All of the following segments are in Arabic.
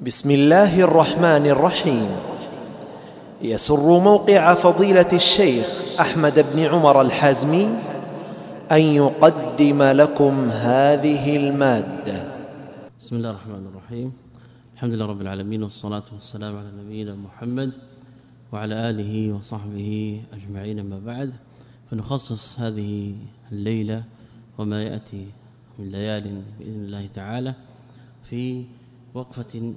بسم الله الرحمن الرحيم. يسر موقع فضيلة الشيخ أحمد بن عمر الحازمي أن يقدم لكم هذه المادة. بسم الله الرحمن الرحيم. الحمد لله رب العالمين والصلاة والسلام على نبينا محمد وعلى آله وصحبه أجمعين ما بعد. فنخصص هذه الليلة وما يأتي من ليال بإذن الله تعالى في وقفة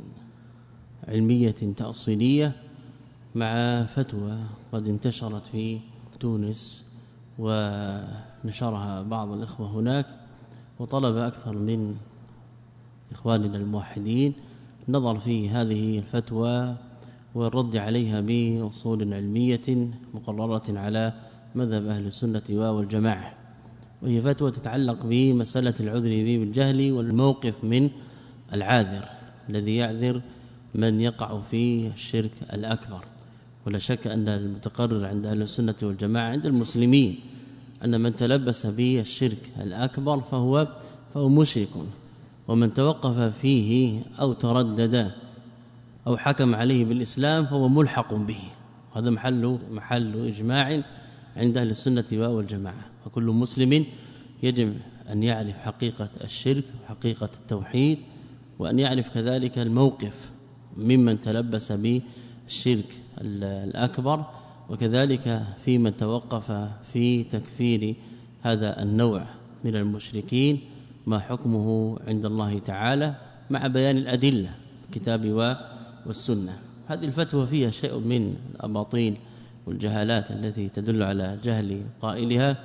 علمية تأصيلية مع فتوى قد انتشرت في تونس ونشرها بعض الإخوة هناك وطلب أكثر من إخواننا الموحدين. نظر في هذه الفتوى والرد عليها بأصول علمية مقررة على مذهب أهل السنة والجماعة. وهي فتوى تتعلق بمسألة العذر بالجهل والموقف من العاذر. الذي يعذر من يقع في الشرك الأكبر. ولا شك أن المتقرر عند أهل السنة والجماعة عند المسلمين أن من تلبس بالشرك الأكبر فهو فهو مشرك ومن توقف فيه أو تردد أو حكم عليه بالإسلام فهو ملحق به. هذا محل محل إجماع عند أهل السنة والجماعة. وكل مسلم يجب أن يعرف حقيقة الشرك وحقيقة التوحيد وأن يعرف كذلك الموقف ممن تلبس بالشرك الأكبر وكذلك في من توقف في تكفير هذا النوع من المشركين ما حكمه عند الله تعالى مع بيان الأدلة الكتاب والسنة. هذه الفتوى فيها شيء من الأباطيل والجهالات التي تدل على جهل قائلها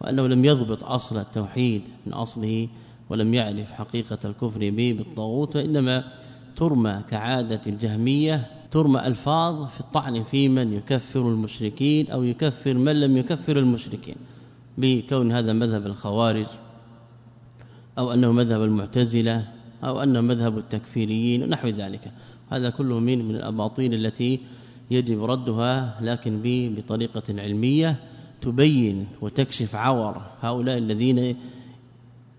وأنه لم يضبط أصل التوحيد من أصله ولم يعرف حقيقة الكفر به بالطاغوت وإنما ترمى كعادة الجهمية ترمى ألفاظ في الطعن في من يكفر المشركين أو يكفر من لم يكفر المشركين بكون هذا مذهب الخوارج أو أنه مذهب المعتزلة أو أنه مذهب التكفيريين ونحو ذلك. هذا كله من من الأباطيل التي يجب ردها لكن بطريقة علمية تبين وتكشف عور هؤلاء الذين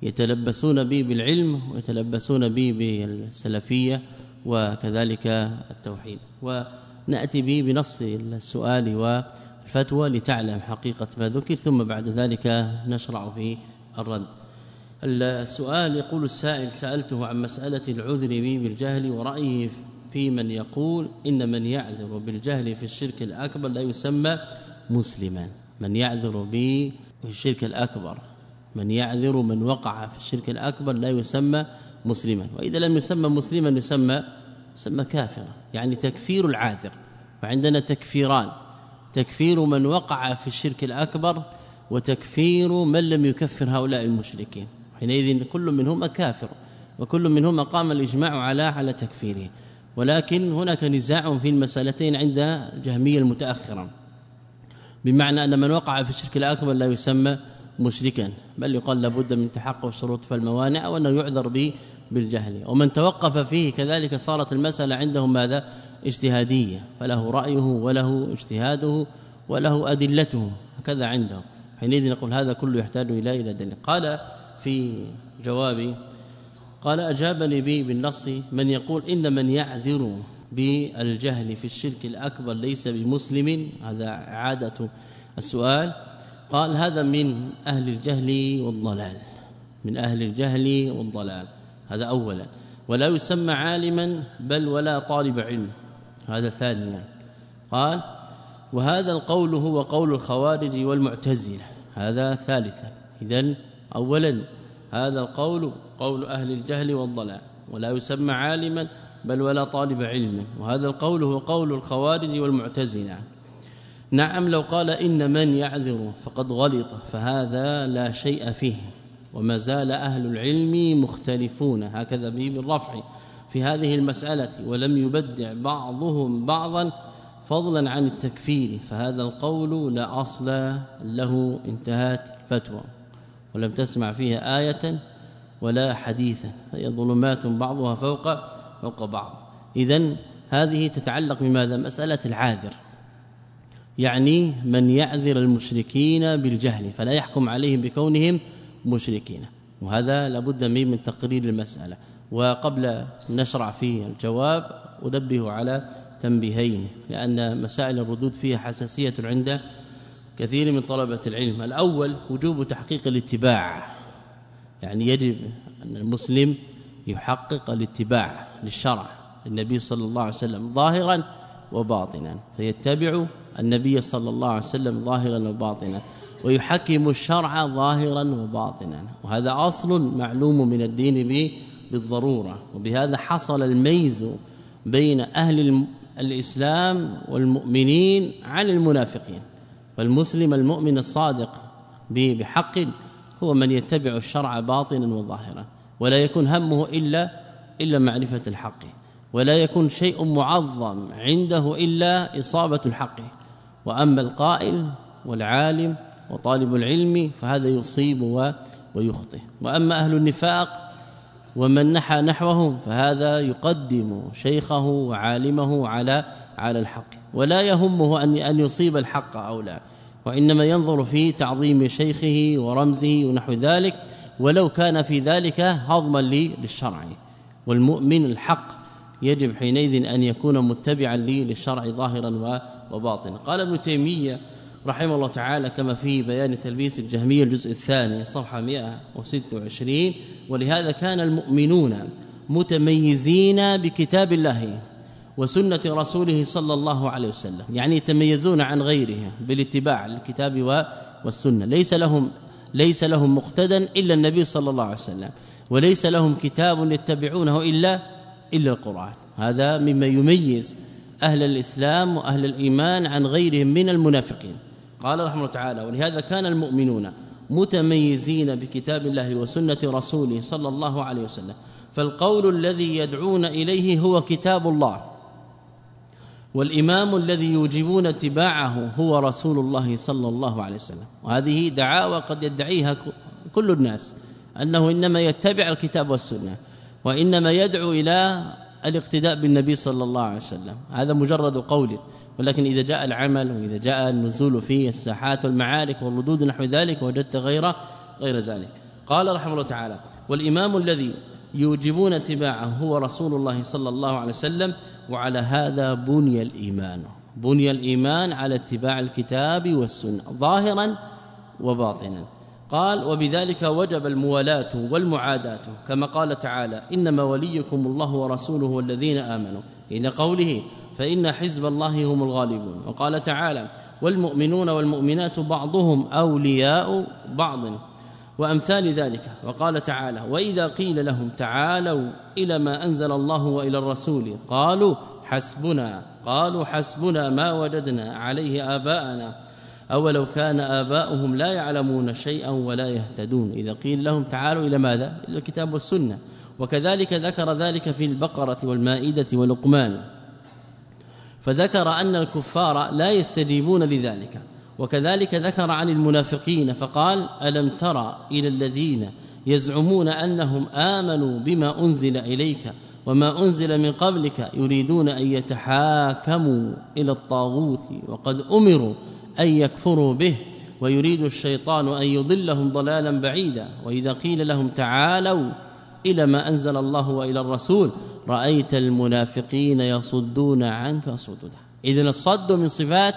يتلبسون به بالعلم ويتلبسون به بالسلفية وكذلك التوحيد. ونأتي به بنص السؤال والفتوى لتعلم حقيقة ما ذكر ثم بعد ذلك نشرع في الرد. السؤال يقول السائل سألته عن مسألة العذر به بالجهل ورأيه في من يقول إن من يعذر بالجهل في الشرك الأكبر لا يسمى مسلما. من يعذر به في الشرك الأكبر. من يعذر من وقع في الشرك الأكبر لا يسمى مسلما. وإذا لم يسمى مسلما يسمى يسمى كافرا يعني تكفير العاذر. وعندنا تكفيران تكفير من وقع في الشرك الأكبر وتكفير من لم يكفر هؤلاء المشركين. حينئذ كل منهما كافر وكل منهما قام الإجماع على على تكفيره. ولكن هناك نزاع في المسألتين عند الجهميه المتأخرة بمعنى أن من وقع في الشرك الأكبر لا يسمى مشركا بل يقال لابد من تحقق الشروط فالموانع أو أنه يعذر به بالجهل. ومن توقف فيه كذلك صارت المسألة عندهم ماذا؟ اجتهادية فله رأيه وله اجتهاده وله أدلته هكذا عندهم. حينئذ نقول هذا كله يحتاج إلى إلى دليل. قال في جوابي قال أجابني بي بالنص من يقول إن من يعذر بالجهل في الشرك الأكبر ليس بمسلم. هذا عادة السؤال. قال هذا من أهل الجهل والضلال من أهل الجهل والضلال هذا اولا. ولا يسمى عالما بل ولا طالب علم هذا ثانيا. قال وهذا القول هو قول الخوارج والمعتزلة هذا ثالثا. اذا اولا هذا القول قول أهل الجهل والضلال. ولا يسمى عالما بل ولا طالب علم وهذا القول هو قول الخوارج والمعتزلة. نعم لو قال إن من يعذر فقد غلط فهذا لا شيء فيه وما زال أهل العلم مختلفون هكذا به بالرفع في هذه المسألة ولم يبدع بعضهم بعضا فضلا عن التكفير فهذا القول لا أصل له انتهت فتوى. ولم تسمع فيها آية ولا حديثا هي ظلمات بعضها فوق فوق بعض. اذا هذه تتعلق بماذا؟ مسألة العاذر. يعني من يعذر المشركين بالجهل فلا يحكم عليهم بكونهم مشركين. وهذا لابد من من تقرير المسألة. وقبل نشرع في الجواب أنبه على تنبيهين لأن مسائل الردود فيها حساسية عند كثير من طلبة العلم. الأول وجوب تحقيق الاتباع. يعني يجب أن المسلم يحقق الاتباع للشرع. النبي صلى الله عليه وسلم ظاهرا وباطنا. فيتبع النبي صلى الله عليه وسلم ظاهرا وباطنا ويحكم الشرع ظاهرا وباطنا. وهذا أصل معلوم من الدين بالضرورة. وبهذا حصل الميز بين أهل الإسلام والمؤمنين عن المنافقين. فالمسلم المؤمن الصادق بحق هو من يتبع الشرع باطنا وظاهرا. ولا يكون همه إلا إلا معرفة الحق. ولا يكون شيء معظم عنده إلا إصابة الحق. وأما القائل والعالم وطالب العلم فهذا يصيب ويخطئ. وأما أهل النفاق ومن نحى نحوه فهذا يقدم شيخه وعالمه على على الحق. ولا يهمه ان أن يصيب الحق أو لا. وإنما ينظر في تعظيم شيخه ورمزه ونحو ذلك. ولو كان في ذلك هضما للشرع. والمؤمن الحق يجب حينئذ أن يكون متبعا للشرع ظاهرا وباطنا قال ابن تيمية رحمه الله تعالى كما في بيان تلبيس الجهمية الجزء الثاني صفحة 126 ولهذا كان المؤمنون متميزين بكتاب الله وسنة رسوله صلى الله عليه وسلم يعني يتميزون عن غيرهم بالاتباع للكتاب والسنة. ليس لهم ليس لهم مقتدا إلا النبي صلى الله عليه وسلم وليس لهم كتاب يتبعونه الا إلا القرآن. هذا مما يميز أهل الإسلام وأهل الإيمان عن غيرهم من المنافقين. قال رحمه الله تعالى ولهذا كان المؤمنون متميزين بكتاب الله وسنة رسوله صلى الله عليه وسلم فالقول الذي يدعون إليه هو كتاب الله والإمام الذي يوجبون اتباعه هو رسول الله صلى الله عليه وسلم. وهذه دعاوى قد يدعيها كل الناس أنه إنما يتبع الكتاب والسنة وإنما يدعو إلى الاقتداء بالنبي صلى الله عليه وسلم. هذا مجرد قول ولكن إذا جاء العمل وإذا جاء النزول في الساحات والمعارك والردود نحو ذلك وجدت غير غير ذلك. قال رحمه الله تعالى والإمام الذي يوجبون اتباعه هو رسول الله صلى الله عليه وسلم وعلى هذا بني الإيمان. بني الإيمان على اتباع الكتاب والسنة ظاهرا وباطنا. قال وبذلك وجب الموالاة والمعاداة. كما قال تعالى إنما وليكم الله ورسوله والذين آمنوا. ان قوله فإن حزب الله هم الغالبون. وقال تعالى والمؤمنون والمؤمنات بعضهم أولياء بعض. وأمثال ذلك. وقال تعالى وإذا قيل لهم تعالوا إلى ما أنزل الله وإلى الرسول. قالوا حسبنا. قالوا حسبنا ما وجدنا عليه آباءنا. أولو كان آباؤهم لا يعلمون شيئا ولا يهتدون. إذا قيل لهم تعالوا إلى ماذا؟ إلى الكتاب والسنة. وكذلك ذكر ذلك في البقرة والمائدة ولقمان. فذكر أن الكفار لا يستجيبون لذلك. وكذلك ذكر عن المنافقين فقال ألم ترى إلى الذين يزعمون أنهم آمنوا بما أنزل إليك وما أنزل من قبلك يريدون أن يتحاكموا إلى الطاغوت وقد أمروا أن يكفروا به ويريد الشيطان أن يضلهم ضلالا بعيدا. وإذا قيل لهم تعالوا إلى ما أنزل الله وإلى الرسول رأيت المنافقين يصدون عنك. صدودا اذا الصد من صفات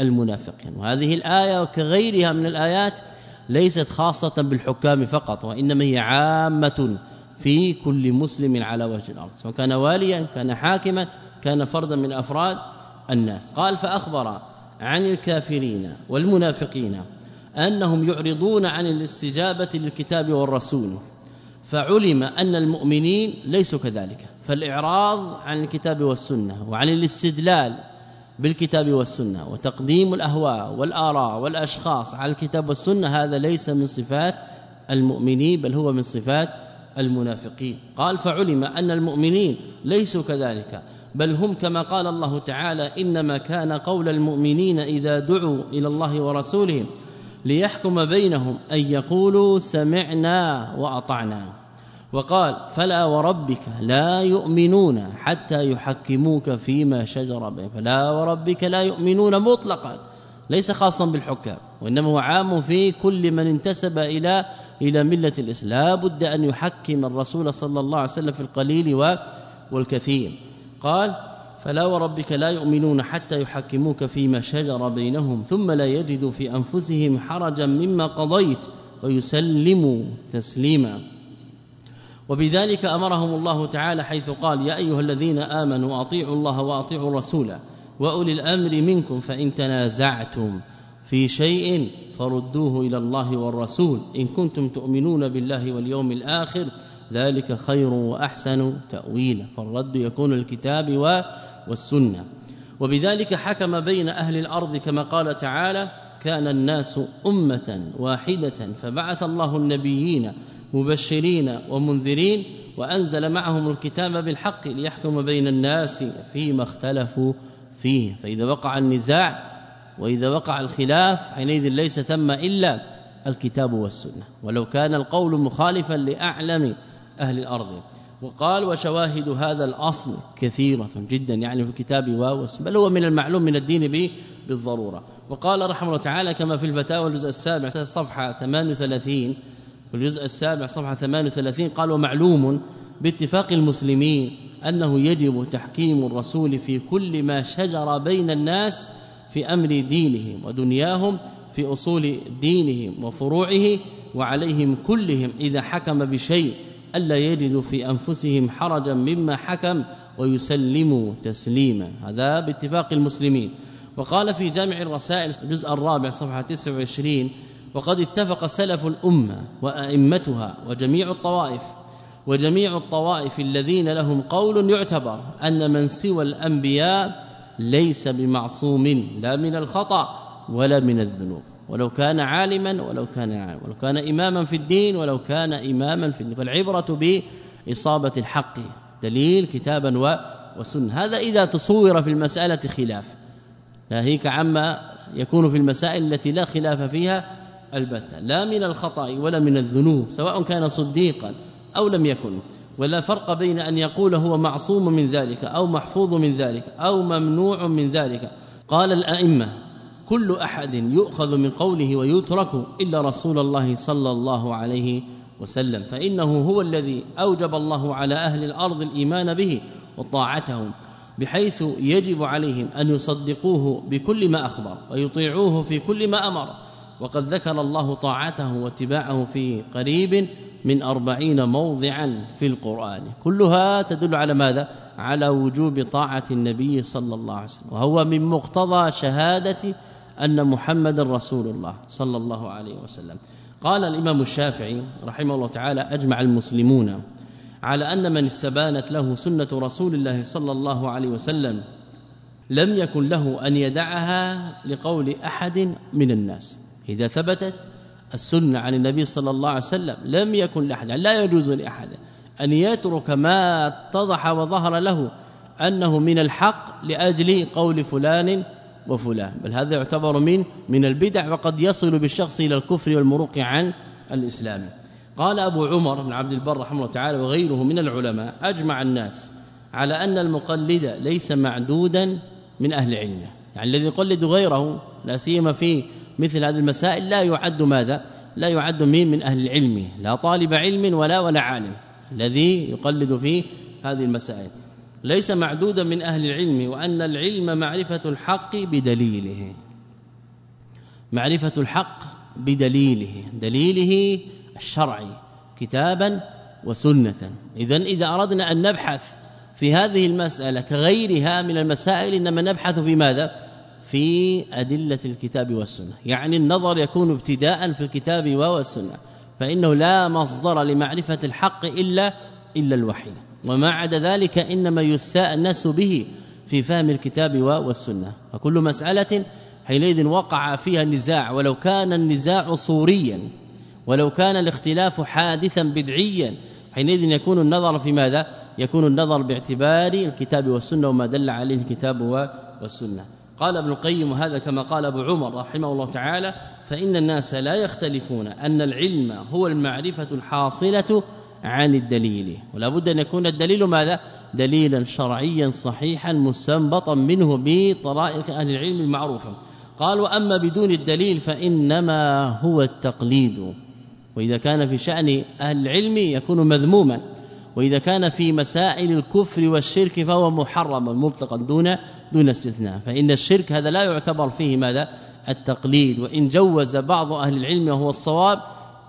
المنافقين. وهذه الآية وكغيرها من الآيات ليست خاصة بالحكام فقط وإنما هي عامة في كل مسلم على وجه الأرض. سواء كان واليا كان حاكما كان فردا من أفراد الناس. قال فأخبر عن الكافرين والمنافقين أنهم يعرضون عن الاستجابة للكتاب والرسول فعلم أن المؤمنين ليسوا كذلك فالإعراض عن الكتاب والسنة وعن الاستدلال بالكتاب والسنة وتقديم الأهواء والآراء والأشخاص على الكتاب والسنة هذا ليس من صفات المؤمنين بل هو من صفات المنافقين. قال فعلم أن المؤمنين ليسوا كذلك بل هم كما قال الله تعالى إنما كان قول المؤمنين إذا دعوا إلى الله ورسوله ليحكم بينهم أن يقولوا سمعنا وأطعنا. وقال فلا وربك لا يؤمنون حتى يحكموك فيما شجر بينهم فلا وربك لا يؤمنون مطلقا ليس خاصا بالحكام وإنما هو عام في كل من انتسب إلى إلى ملة الإسلام. لا بد أن يحكم الرسول صلى الله عليه وسلم في القليل والكثير. قال فلا وربك لا يؤمنون حتى يحكموك فيما شجر بينهم ثم لا يجدوا في أنفسهم حرجا مما قضيت ويسلموا تسليما. وبذلك أمرهم الله تعالى حيث قال يا أيها الذين آمنوا أطيعوا الله وأطيعوا الرسول وأولي الأمر منكم فإن تنازعتم في شيء فردوه إلى الله والرسول إن كنتم تؤمنون بالله واليوم الآخر ذلك خير وأحسن تأويلا فالرد يكون الكتاب والسنة. وبذلك حكم بين أهل الأرض كما قال تعالى كان الناس أمة واحدة فبعث الله النبيين مبشرين ومنذرين وأنزل معهم الكتاب بالحق ليحكم بين الناس فيما اختلفوا فيه. فإذا وقع النزاع وإذا وقع الخلاف حينئذ ليس ثم إلا الكتاب والسنة. ولو كان القول مخالفا لأعلم أهل الأرض. وقال وشواهد هذا الأصل كثيرة جدا يعني في الكتاب والسنة بل هو من المعلوم من الدين به بالضرورة. وقال رحمه الله تعالى كما في الفتاوى الجزء السابع صفحة 38 والجزء السابع صفحة 38 قال ومعلوم باتفاق المسلمين أنه يجب تحكيم الرسول في كل ما شجر بين الناس في أمر دينهم ودنياهم في أصول دينهم وفروعه وعليهم كلهم إذا حكم بشيء ألا يجدوا في أنفسهم حرجا مما حكم ويسلموا تسليما. هذا باتفاق المسلمين. وقال في جامع الرسائل الجزء الرابع صفحة 29 وقد اتفق سلف الأمة وأئمتها وجميع الطوائف وجميع الطوائف الذين لهم قول يعتبر أن من سوى الأنبياء ليس بمعصوم لا من الخطأ ولا من الذنوب. ولو كان عالما ولو كان عالما. ولو كان اماما في الدين ولو كان اماما في الدين. فالعبرة بإصابة الحق دليل كتابا وسنة. هذا إذا تصور في المسألة خلاف. ناهيك عما يكون في المسائل التي لا خلاف فيها البتة. لا من الخطأ ولا من الذنوب سواء كان صديقا أو لم يكن. ولا فرق بين أن يقول هو معصوم من ذلك أو محفوظ من ذلك أو ممنوع من ذلك. قال الأئمة كل أحد يؤخذ من قوله ويترك إلا رسول الله صلى الله عليه وسلم فإنه هو الذي أوجب الله على أهل الأرض الإيمان به وطاعته بحيث يجب عليهم أن يصدقوه بكل ما أخبر ويطيعوه في كل ما أمر وقد ذكر الله طاعته واتباعه في قريب من أربعين موضعا في القرآن كلها تدل على ماذا؟ على وجوب طاعة النبي صلى الله عليه وسلم وهو من مقتضى شهادة أن محمد رسول الله صلى الله عليه وسلم. قال الإمام الشافعي رحمه الله تعالى أجمع المسلمون على أن من استبانت له سنة رسول الله صلى الله عليه وسلم لم يكن له أن يدعها لقول أحد من الناس. إذا ثبتت السنة عن النبي صلى الله عليه وسلم لم يكن لأحد لا يجوز لأحد أن يترك ما اتضح وظهر له أنه من الحق لأجل قول فلان وفلان. بل هذا يعتبر من من البدع وقد يصل بالشخص إلى الكفر والمروق عن الإسلام. قال أبو عمر بن عبد البر رحمه الله تعالى وغيره من العلماء أجمع الناس على أن المقلد ليس معدودا من أهل العلم يعني الذي يقلد غيره لا سيما في مثل هذه المسائل لا يعد ماذا؟ لا يعد من من أهل العلم. لا طالب علم ولا ولا عالم. الذي يقلد في هذه المسائل. ليس معدودا من أهل العلم وأن العلم معرفة الحق بدليله. معرفة الحق بدليله. دليله الشرعي كتابا وسنة. إذا إذا أردنا أن نبحث في هذه المسألة كغيرها من المسائل إنما نبحث في ماذا؟ في أدلة الكتاب والسنة. يعني النظر يكون ابتداء في الكتاب والسنة فإنه لا مصدر لمعرفة الحق إلا إلا الوحي. وما عدا ذلك إنما يستانس به في فهم الكتاب والسنة. فكل مسألة حينئذ وقع فيها النزاع. ولو كان النزاع صوريا ولو كان الاختلاف حادثا بدعيا حينئذ يكون النظر في ماذا؟ يكون النظر باعتبار الكتاب والسنة وما دل عليه الكتاب والسنة. قال ابن القيم هذا كما قال أبو عمر رحمه الله تعالى فإن الناس لا يختلفون أن العلم هو المعرفة الحاصلة عن الدليل. ولا بد أن يكون الدليل ماذا؟ دليلا شرعيا صحيحا مستنبطا منه بطرائق أهل العلم المعروفة. قال واما بدون الدليل فإنما هو التقليد. وإذا كان في شأن أهل العلم يكون مذموما. وإذا كان في مسائل الكفر والشرك فهو محرم مطلقا دون دون استثناء. فإن الشرك هذا لا يعتبر فيه ماذا؟ التقليد. وإن جوز بعض أهل العلم وهو الصواب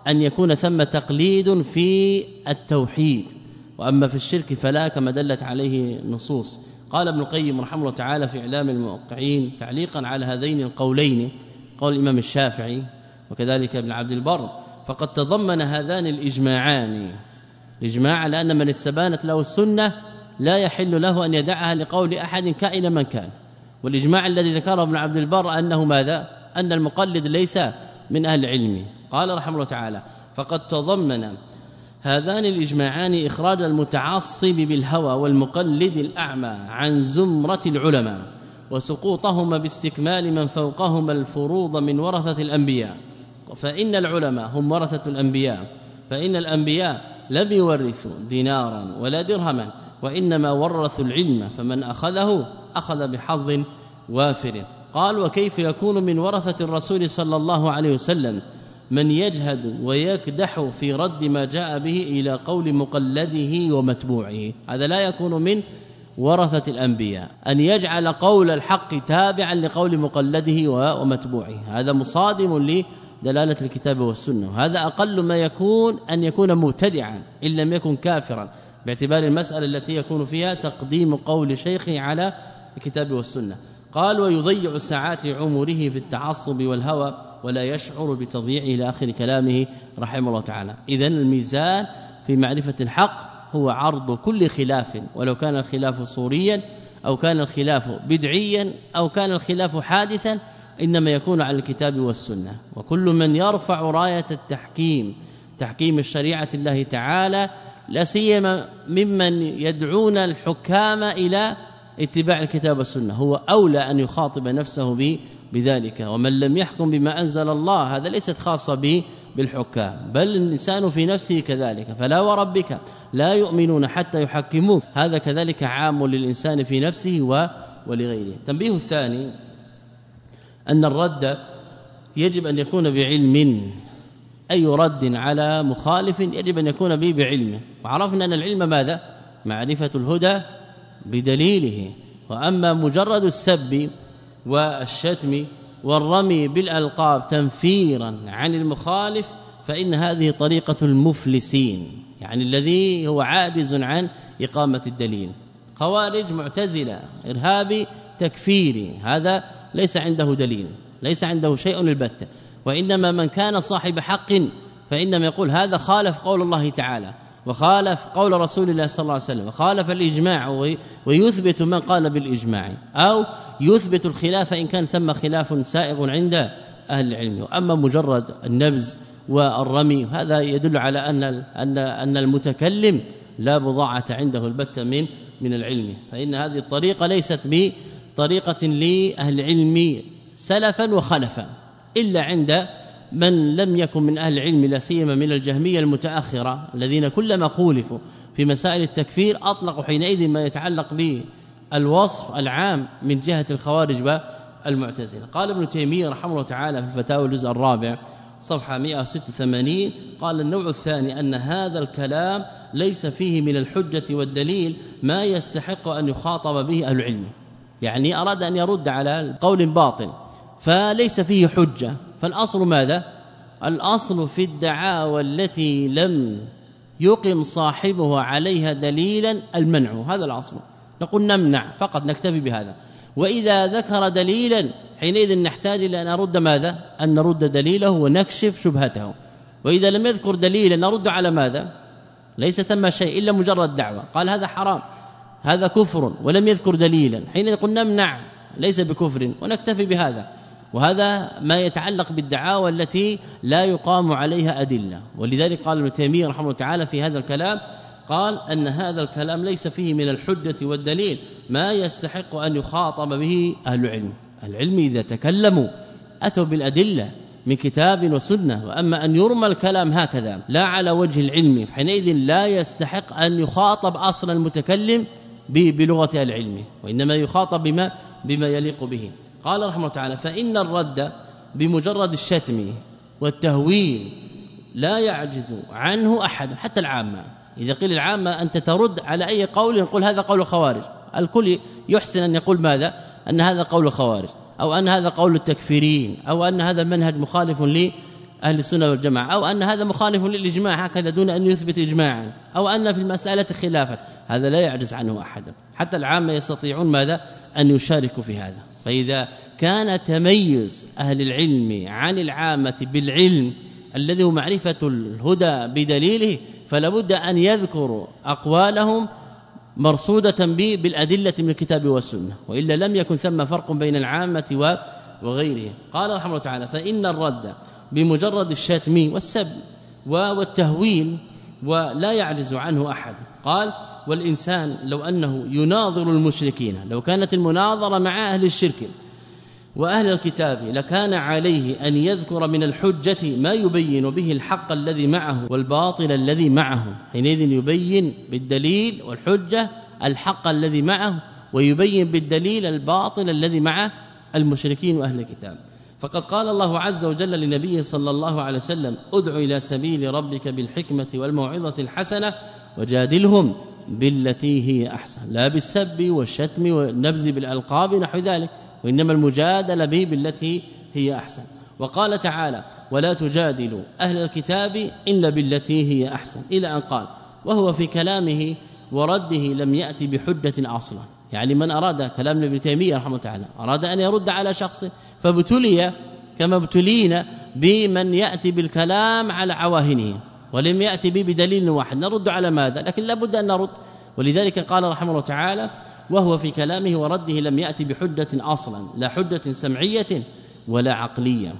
أن يكون ثم تقليد في التوحيد وأما في الشرك فلا كما دلت عليه النصوص. قال ابن القيم رحمه الله تعالى في إعلام الموقعين تعليقا على هذين القولين قول الإمام الشافعي وكذلك ابن عبد البر فقد تضمن هذان الإجماعان الاجماع على أن من استبانت له السنة لا يحل له أن يدعها لقول أحد كائن من كان. والإجماع الذي ذكره ابن عبد البر أنه ماذا؟ أن المقلد ليس من أهل العلم. قال رحمه الله تعالى فقد تضمن هذان الإجماعان إخراج المتعصب بالهوى والمقلد الأعمى عن زمرة العلماء وسقوطهما باستكمال من فوقهما الفروض من ورثة الأنبياء. فإن العلماء هم ورثة الأنبياء فإن الأنبياء لم يورثوا دينارا ولا درهما وإنما ورثوا العلم فمن أخذه أخذ بحظ وافر. قال وكيف يكون من ورثة الرسول صلى الله عليه وسلم من يجهد ويكدح في رد ما جاء به إلى قول مقلده ومتبوعه. هذا لا يكون من ورثة الأنبياء. أن يجعل قول الحق تابعا لقول مقلده ومتبوعه. هذا مصادم لدلالة الكتاب والسنة. هذا أقل ما يكون أن يكون مبتدعا إن لم يكن كافرا باعتبار المسألة التي يكون فيها تقديم قول شيخه على الكتاب والسنة. قال ويضيع ساعات عمره في التعصب والهوى ولا يشعر بتضييعه إلى آخر كلامه رحمه الله تعالى. اذا الميزان في معرفة الحق هو عرض كل خلاف ولو كان الخلاف صوريا أو كان الخلاف بدعيا أو كان الخلاف حادثا إنما يكون على الكتاب والسنة. وكل من يرفع راية التحكيم تحكيم الشريعة الله تعالى لا سيما ممن يدعون الحكام إلى اتباع الكتاب والسنة. هو أولى أن يخاطب نفسه به بذلك. ومن لم يحكم بما أنزل الله هذا ليست خاصة به بالحكام بل الإنسان في نفسه كذلك. فلا وربك لا يؤمنون حتى يحكموك. هذا كذلك عام للإنسان في نفسه ولغيره. التنبيه الثاني أن الرد يجب أن يكون بعلم. أي رد على مخالف يجب أن يكون به بعلمه وعرفنا أن العلم ماذا؟ معرفة الهدى بدليله. وأما مجرد السب والشتم والرمي بالألقاب تنفيرا عن المخالف فإن هذه طريقة المفلسين يعني الذي هو عاجز عن إقامة الدليل. خوارج معتزلة إرهابي تكفيري هذا ليس عنده دليل ليس عنده شيء البتة. وإنما من كان صاحب حق فإنما يقول هذا خالف قول الله تعالى. وخالف قول رسول الله صلى الله عليه وسلم وخالف الإجماع ويثبت من قال بالإجماع أو يثبت الخلاف إن كان ثم خلاف سائغ عند أهل العلم. وأما مجرد النبز والرمي هذا يدل على أن ان أن المتكلم لا بضاعة عنده البتة من من العلم. فإن هذه الطريقة ليست بطريقة لأهل العلم سلفا وخلفا إلا عند من لم يكن من أهل العلم لا سيما من الجهمية المتأخرة الذين كلما خولفوا في مسائل التكفير أطلقوا حينئذ ما يتعلق بالوصف العام من جهة الخوارج والمعتزلة. قال ابن تيمية رحمه الله تعالى في الفتاوى الجزء الرابع صفحة 186 قال النوع الثاني أن هذا الكلام ليس فيه من الحجة والدليل ما يستحق أن يخاطب به أهل العلم. يعني أراد أن يرد على قول باطل فليس فيه حجة. فالأصل ماذا؟ الأصل في الدعاوى التي لم يقم صاحبها عليها دليلا المنع هذا الأصل. نقول نمنع فقط نكتفي بهذا. وإذا ذكر دليلا حينئذ نحتاج إلى أن نرد ماذا؟ أن نرد دليله ونكشف شبهته. وإذا لم يذكر دليلا نرد على ماذا؟ ليس ثم شيء إلا مجرد دعوة. قال هذا حرام هذا كفر ولم يذكر دليلا. حين نقول نمنع ليس بكفر ونكتفي بهذا. وهذا ما يتعلق بالدعاوى التي لا يقام عليها أدلة. ولذلك قال ابن تيمية رحمه الله تعالى في هذا الكلام قال أن هذا الكلام ليس فيه من الحجة والدليل ما يستحق أن يخاطب به أهل العلم. العلم إذا تكلموا أتوا بالأدلة من كتاب وسنة وأما أن يرمى الكلام هكذا لا على وجه العلم حينئذ لا يستحق أن يخاطب أصلا المتكلم بلغة العلم وإنما يخاطب بما بما يليق به. قال رحمه الله تعالى فإن الرد بمجرد الشتم والتهويل لا يعجز عنه أحد حتى العامة. إذا قيل العامة أنت ترد على أي قول يقول هذا قول الخوارج الكل يحسن أن يقول ماذا؟ أن هذا قول الخوارج أو أن هذا قول التكفيرين أو أن هذا المنهج مخالف لي أهل السنة والجماعة أو أن هذا مخالف للإجماع هكذا دون أن يثبت اجماعا أو أن في المسألة خلافا. هذا لا يعجز عنه أحد. حتى العامة يستطيعون ماذا؟ أن يشاركوا في هذا. فإذا كان تميز أهل العلم عن العامة بالعلم الذي هو معرفة الهدى بدليله فلا بد أن يذكروا أقوالهم مرصودة به بالأدلة من الكتاب والسنة وإلا لم يكن ثم فرق بين العامة وغيره. قال رحمه الله تعالى فإن الرد بمجرد الشتم والسب والتهويل ولا يعجز عنه أحد. قال والإنسان لو أنه يناظر المشركين لو كانت المناظرة مع أهل الشرك وأهل الكتاب لكان عليه أن يذكر من الحجة ما يبين به الحق الذي معه والباطل الذي معه. حينئذ يبين بالدليل والحجة الحق الذي معه ويبين بالدليل الباطل الذي مع المشركين وأهل الكتاب. فقد قال الله عز وجل لنبيه صلى الله عليه وسلم ادع إلى سبيل ربك بالحكمة والموعظة الحسنة وجادلهم بالتي هي أحسن لا بالسب والشتم والنبذ بالألقاب نحو ذلك وإنما المجادلة به بالتي هي أحسن. وقال تعالى ولا تجادلوا أهل الكتاب إلا بالتي هي أحسن. إلى أن قال وهو في كلامه ورده لم يأتي بحجة أصلا. يعني من أراد كلام ابن تيمية رحمه الله تعالى أراد أن يرد على شخص فابتلي كما ابتلينا بمن يأتي بالكلام على عواهنه ولم يأتي به بدليل واحد. نرد على ماذا؟ لكن لابد أن نرد. ولذلك قال رحمه الله تعالى وهو في كلامه ورده لم يأتي بحجة أصلا لا حجة سمعية ولا عقلية.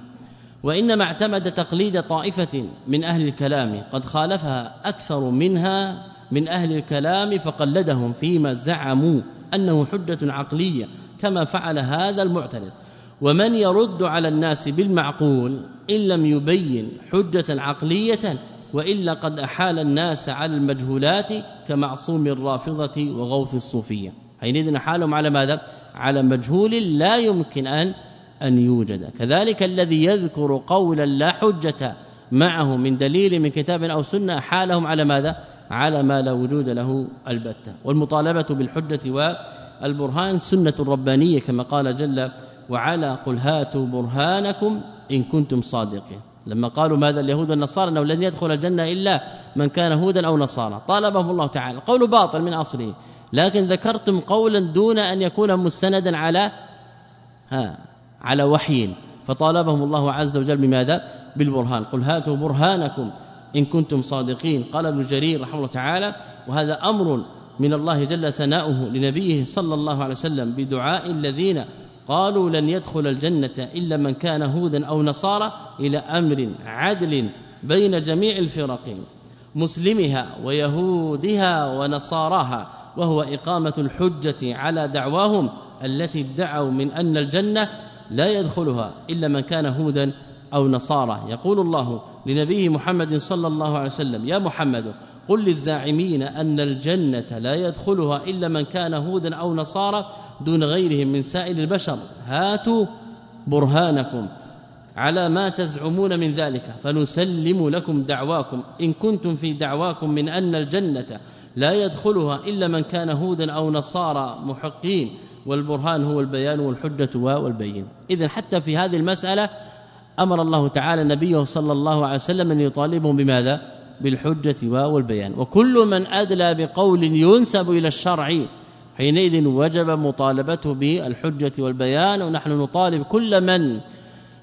وإنما اعتمد تقليد طائفة من أهل الكلام قد خالفها أكثر منها من أهل الكلام فقلدهم فيما زعموا أنه حجة عقلية كما فعل هذا المعترض. ومن يرد على الناس بالمعقول إن لم يبين حجة عقلية وإلا قد أحال الناس على المجهولات كمعصوم الرافضة وغوث الصوفية. حينئذ حالهم على ماذا؟ على مجهول لا يمكن ان أن يوجد. كذلك الذي يذكر قولا لا حجة معه من دليل من كتاب أو سنة حالهم على ماذا؟ على ما لا وجود له البتة. والمطالبة بالحجة والبرهان سنة ربانية كما قال جل وعلا قل هاتوا برهانكم إن كنتم صادقين. لما قالوا ماذا اليهود والنصارى؟ إنه لن يدخل الجنة إلا من كان هودا أو نصارى. طالبهم الله تعالى. قول باطل من أصله. لكن ذكرتم قولا دون أن يكون مستندا على ها على وحي. فطالبهم الله عز وجل بماذا؟ بالبرهان. قل هاتوا برهانكم إن كنتم صادقين. قال ابن جرير رحمه الله تعالى وهذا أمر من الله جل ثناؤه لنبيه صلى الله عليه وسلم بدعاء الذين قالوا لن يدخل الجنة إلا من كان هودا أو نصارى إلى أمر عدل بين جميع الفرق مسلمها ويهودها ونصاراها وهو إقامة الحجة على دعواهم التي ادعوا من أن الجنة لا يدخلها إلا من كان هودا أو نصارى. يقول الله لنبيه محمد صلى الله عليه وسلم يا محمد قل للزاعمين أن الجنة لا يدخلها إلا من كان هودا أو نصارى دون غيرهم من سائر البشر. هاتوا برهانكم على ما تزعمون من ذلك فنسلم لكم دعواكم. إن كنتم في دعواكم من أن الجنة لا يدخلها إلا من كان هودا أو نصارى محقين والبرهان هو البيان والحجة والبين. إذا حتى في هذه المسألة أمر الله تعالى نبيه صلى الله عليه وسلم أن يطالبهم بماذا؟ بالحجة والبيان. وكل من أدلى بقول ينسب إلى الشرع حينئذ وجب مطالبته بالحجة والبيان ونحن نطالب كل من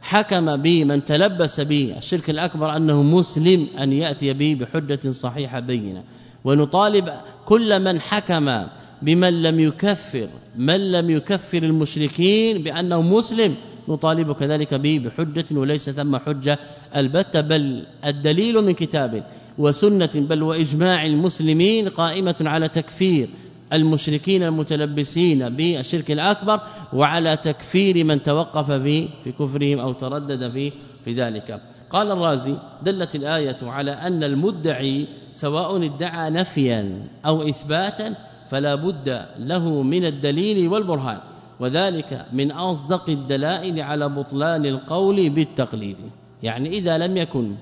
حكم به من تلبس به الشرك الأكبر أنه مسلم أن يأتي به بحجة صحيحة بينة. ونطالب كل من حكم بمن لم يكفر من لم يكفر المشركين بأنه مسلم نطالب كذلك به بحجة وليس ثم حجة. البتة بل الدليل من كتاب وسنة بل وإجماع المسلمين قائمة على تكفير. المشركين المتلبسين بالشرك الأكبر وعلى تكفير من توقف في في كفرهم أو تردد في في ذلك. قال الرازي دلت الآية على أن المدعي سواء ادعى نفيا أو إثباتا فلا بد له من الدليل والبرهان وذلك من أصدق الدلائل على بطلان القول بالتقليد. يعني إذا لم يكن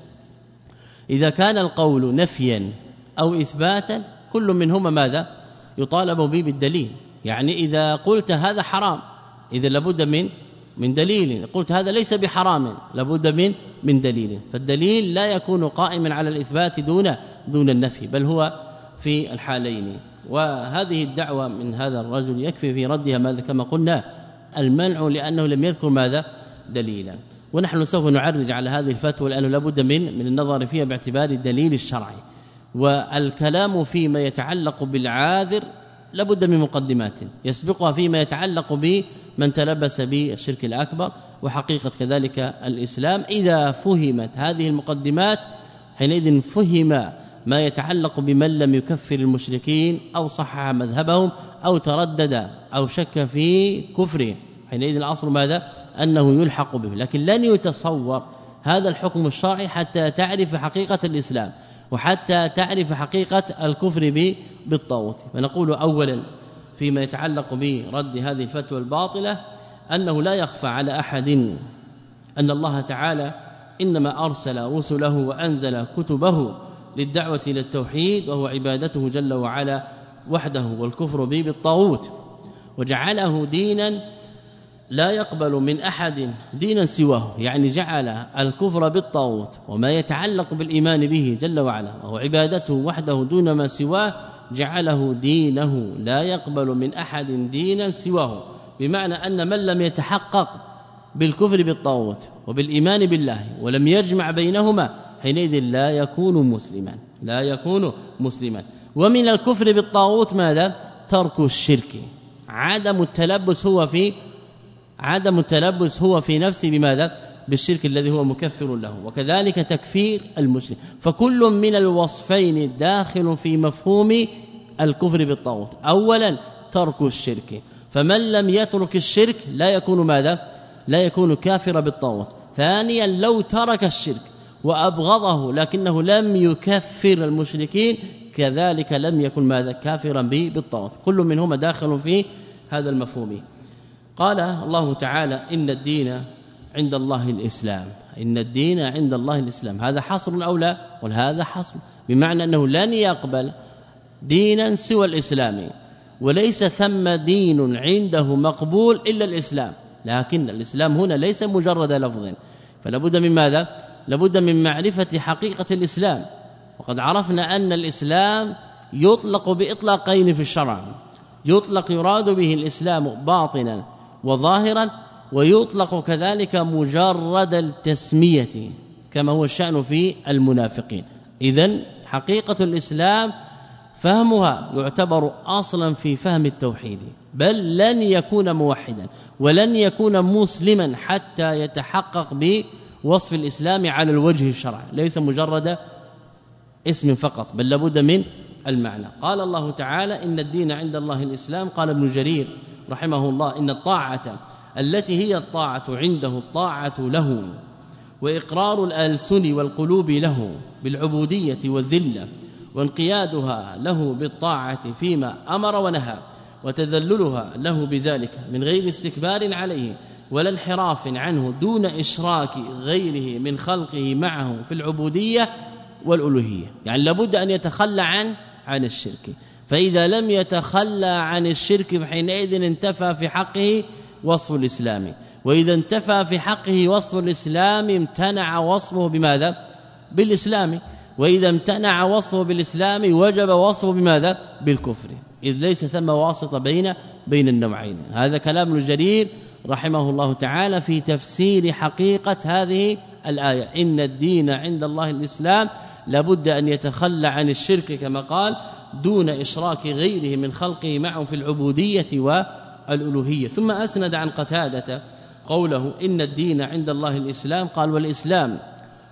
إذا كان القول نفيا أو إثباتا كل منهما ماذا؟ يطالب به بالدليل. يعني إذا قلت هذا حرام إذا لابد من من دليل. قلت هذا ليس بحرام لابد من من دليل. فالدليل لا يكون قائما على الإثبات دون دون النفي بل هو في الحالين. وهذه الدعوة من هذا الرجل يكفي في ردها ماذا؟ كما قلنا المنع لأنه لم يذكر ماذا؟ دليلا. ونحن سوف نعرج على هذه الفتوى لأنه لابد من من النظر فيها باعتبار الدليل الشرعي. والكلام فيما يتعلق بالعاذر لابد من مقدمات يسبقها فيما يتعلق بمن تلبس بالشرك الأكبر وحقيقة كذلك الإسلام. إذا فهمت هذه المقدمات حينئذ فهم ما يتعلق بمن لم يكفر المشركين أو صحح مذهبهم أو تردد أو شك في كفره حينئذ الأصل ماذا؟ أنه يلحق به. لكن لن يتصور هذا الحكم الشرعي حتى تعرف حقيقة الإسلام. وحتى تعرف حقيقة الكفر بالطاغوت. فنقول اولا فيما يتعلق برد هذه الفتوى الباطلة أنه لا يخفى على أحد أن الله تعالى إنما أرسل رسله وأنزل كتبه للدعوة إلى التوحيد وهو عبادته جل وعلا وحده والكفر به بالطاغوت. وجعله دينا لا يقبل من أحد دينا سواه يعني جعل الكفر بالطاغوت وما يتعلق بالإيمان به جل وعلا وهو عبادته وحده دون ما سواه جعله دينه لا يقبل من أحد دينا سواه. بمعنى أن من لم يتحقق بالكفر بالطاغوت وبالإيمان بالله ولم يجمع بينهما حينئذ لا يكون مسلما لا يكون مسلما. ومن الكفر بالطاغوت ماذا؟ ترك الشرك. عدم التلبس هو في عدم التلبس هو في نفسه بماذا؟ بالشرك الذي هو مكفر له. وكذلك تكفير المشرك فكل من الوصفين داخل في مفهوم الكفر بالطاغوت. اولا ترك الشرك. فمن لم يترك الشرك لا يكون ماذا؟ لا يكون كافرا بالطاغوت. ثانيا لو ترك الشرك وأبغضه لكنه لم يكفر المشركين كذلك لم يكن ماذا؟ كافرا به بالطاغوت. كل منهما داخل في هذا المفهوم. قال الله تعالى إن الدين عند الله الإسلام. إن الدين عند الله الإسلام. هذا حصر أو لا؟ وهذا حصر. بمعنى أنه لن يقبل دينا سوى الإسلام وليس ثم دين عنده مقبول إلا الإسلام. لكن الإسلام هنا ليس مجرد لفظ. فلا بد من ماذا؟ لابد من معرفة حقيقة الإسلام. وقد عرفنا أن الإسلام يطلق بإطلاقين في الشرع. يطلق يراد به الإسلام باطنا. وظاهرا ويطلق كذلك مجرد التسمية كما هو الشأن في المنافقين. اذا حقيقة الإسلام فهمها يعتبر أصلا في فهم التوحيد بل لن يكون موحدا ولن يكون مسلما حتى يتحقق بوصف الإسلام على الوجه الشرعي. ليس مجرد اسم فقط بل لابد من المعنى. قال الله تعالى إن الدين عند الله الإسلام. قال ابن جرير رحمه الله إن الطاعة التي هي الطاعة عنده الطاعة له وإقرار الألسن والقلوب له بالعبودية والذلة وانقيادها له بالطاعة فيما أمر ونهى وتذللها له بذلك من غير استكبار عليه ولا انحراف عنه دون إشراك غيره من خلقه معه في العبودية والألوهية. يعني لابد أن يتخلى عن عن الشرك. فإذا لم يتخلى عن الشرك فحينئذ انتفى في حقه وصف الإسلام. وإذا انتفى في حقه وصف الإسلام امتنع وصفه بماذا؟ بالإسلام. وإذا امتنع وصفه بالإسلام وجب وصفه بماذا؟ بالكفر. إذ ليس ثم واسطة بين بين النوعين. هذا كلام الجرير رحمه الله تعالى في تفسير حقيقة هذه الآية. إن الدين عند الله الإسلام لابد أن يتخلى عن الشرك كما قال دون إشراك غيره من خلقه معه في العبودية والألوهية. ثم أسند عن قتادة قوله إن الدين عند الله الإسلام. قال والإسلام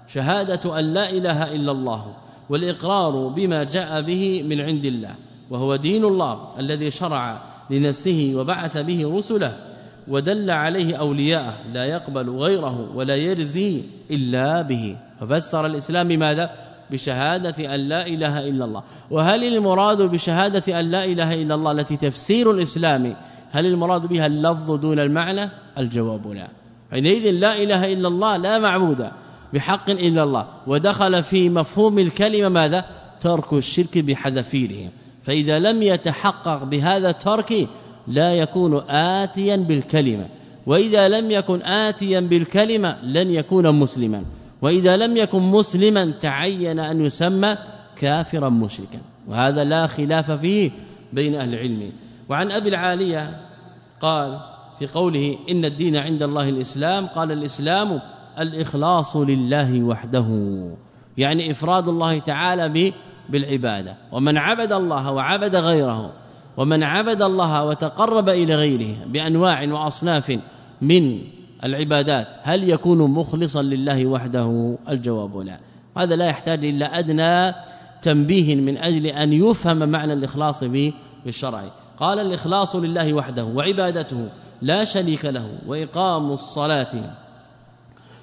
شهادة أن لا إله إلا الله والإقرار بما جاء به من عند الله وهو دين الله الذي شرع لنفسه وبعث به رسله ودل عليه أولياءه لا يقبل غيره ولا يرزي إلا به. ففسر الإسلام بماذا؟ بشهادة أن لا إله إلا الله. وهل المراد بشهادة أن لا إله إلا الله التي تفسير الإسلام هل المراد بها اللفظ دون المعنى؟ الجواب لا. حينئذ لا إله إلا الله لا معبود بحق إلا الله. ودخل في مفهوم الكلمة ماذا؟ ترك الشرك بحذافيره. فإذا لم يتحقق بهذا الترك لا يكون آتيا بالكلمة. وإذا لم يكن آتيا بالكلمة لن يكون مسلما. وإذا لم يكن مسلما تعين أن يسمى كافرا مشركا. وهذا لا خلاف فيه بين أهل العلم. وعن أبي العالية قال في قوله إن الدين عند الله الإسلام قال الإسلام الإخلاص لله وحده يعني إفراد الله تعالى بالعبادة. ومن عبد الله وعبد غيره ومن عبد الله وتقرب إلى غيره بأنواع وأصناف من العبادات. هل يكون مخلصا لله وحده؟ الجواب لا. هذا لا يحتاج إلا أدنى تنبيه من أجل أن يفهم معنى الإخلاص بالشرع قال الإخلاص لله وحده وعبادته لا شريك له وإقام الصلاة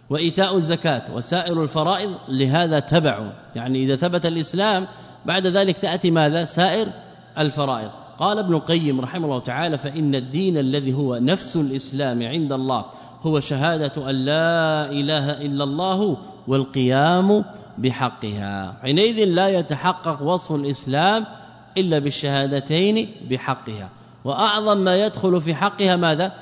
وإيتاء الزكاة وسائر الفرائض لهذا تبع. يعني إذا ثبت الإسلام بعد ذلك تأتي ماذا؟ سائر الفرائض. قال ابن القيم رحمه الله تعالى فإن الدين الذي هو نفس الإسلام عند الله هو شهادة أن لا إله إلا الله والقيام بحقها. حينئذ لا يتحقق وصف الإسلام إلا بالشهادتين بحقها. وأعظم ما يدخل في حقها ماذا؟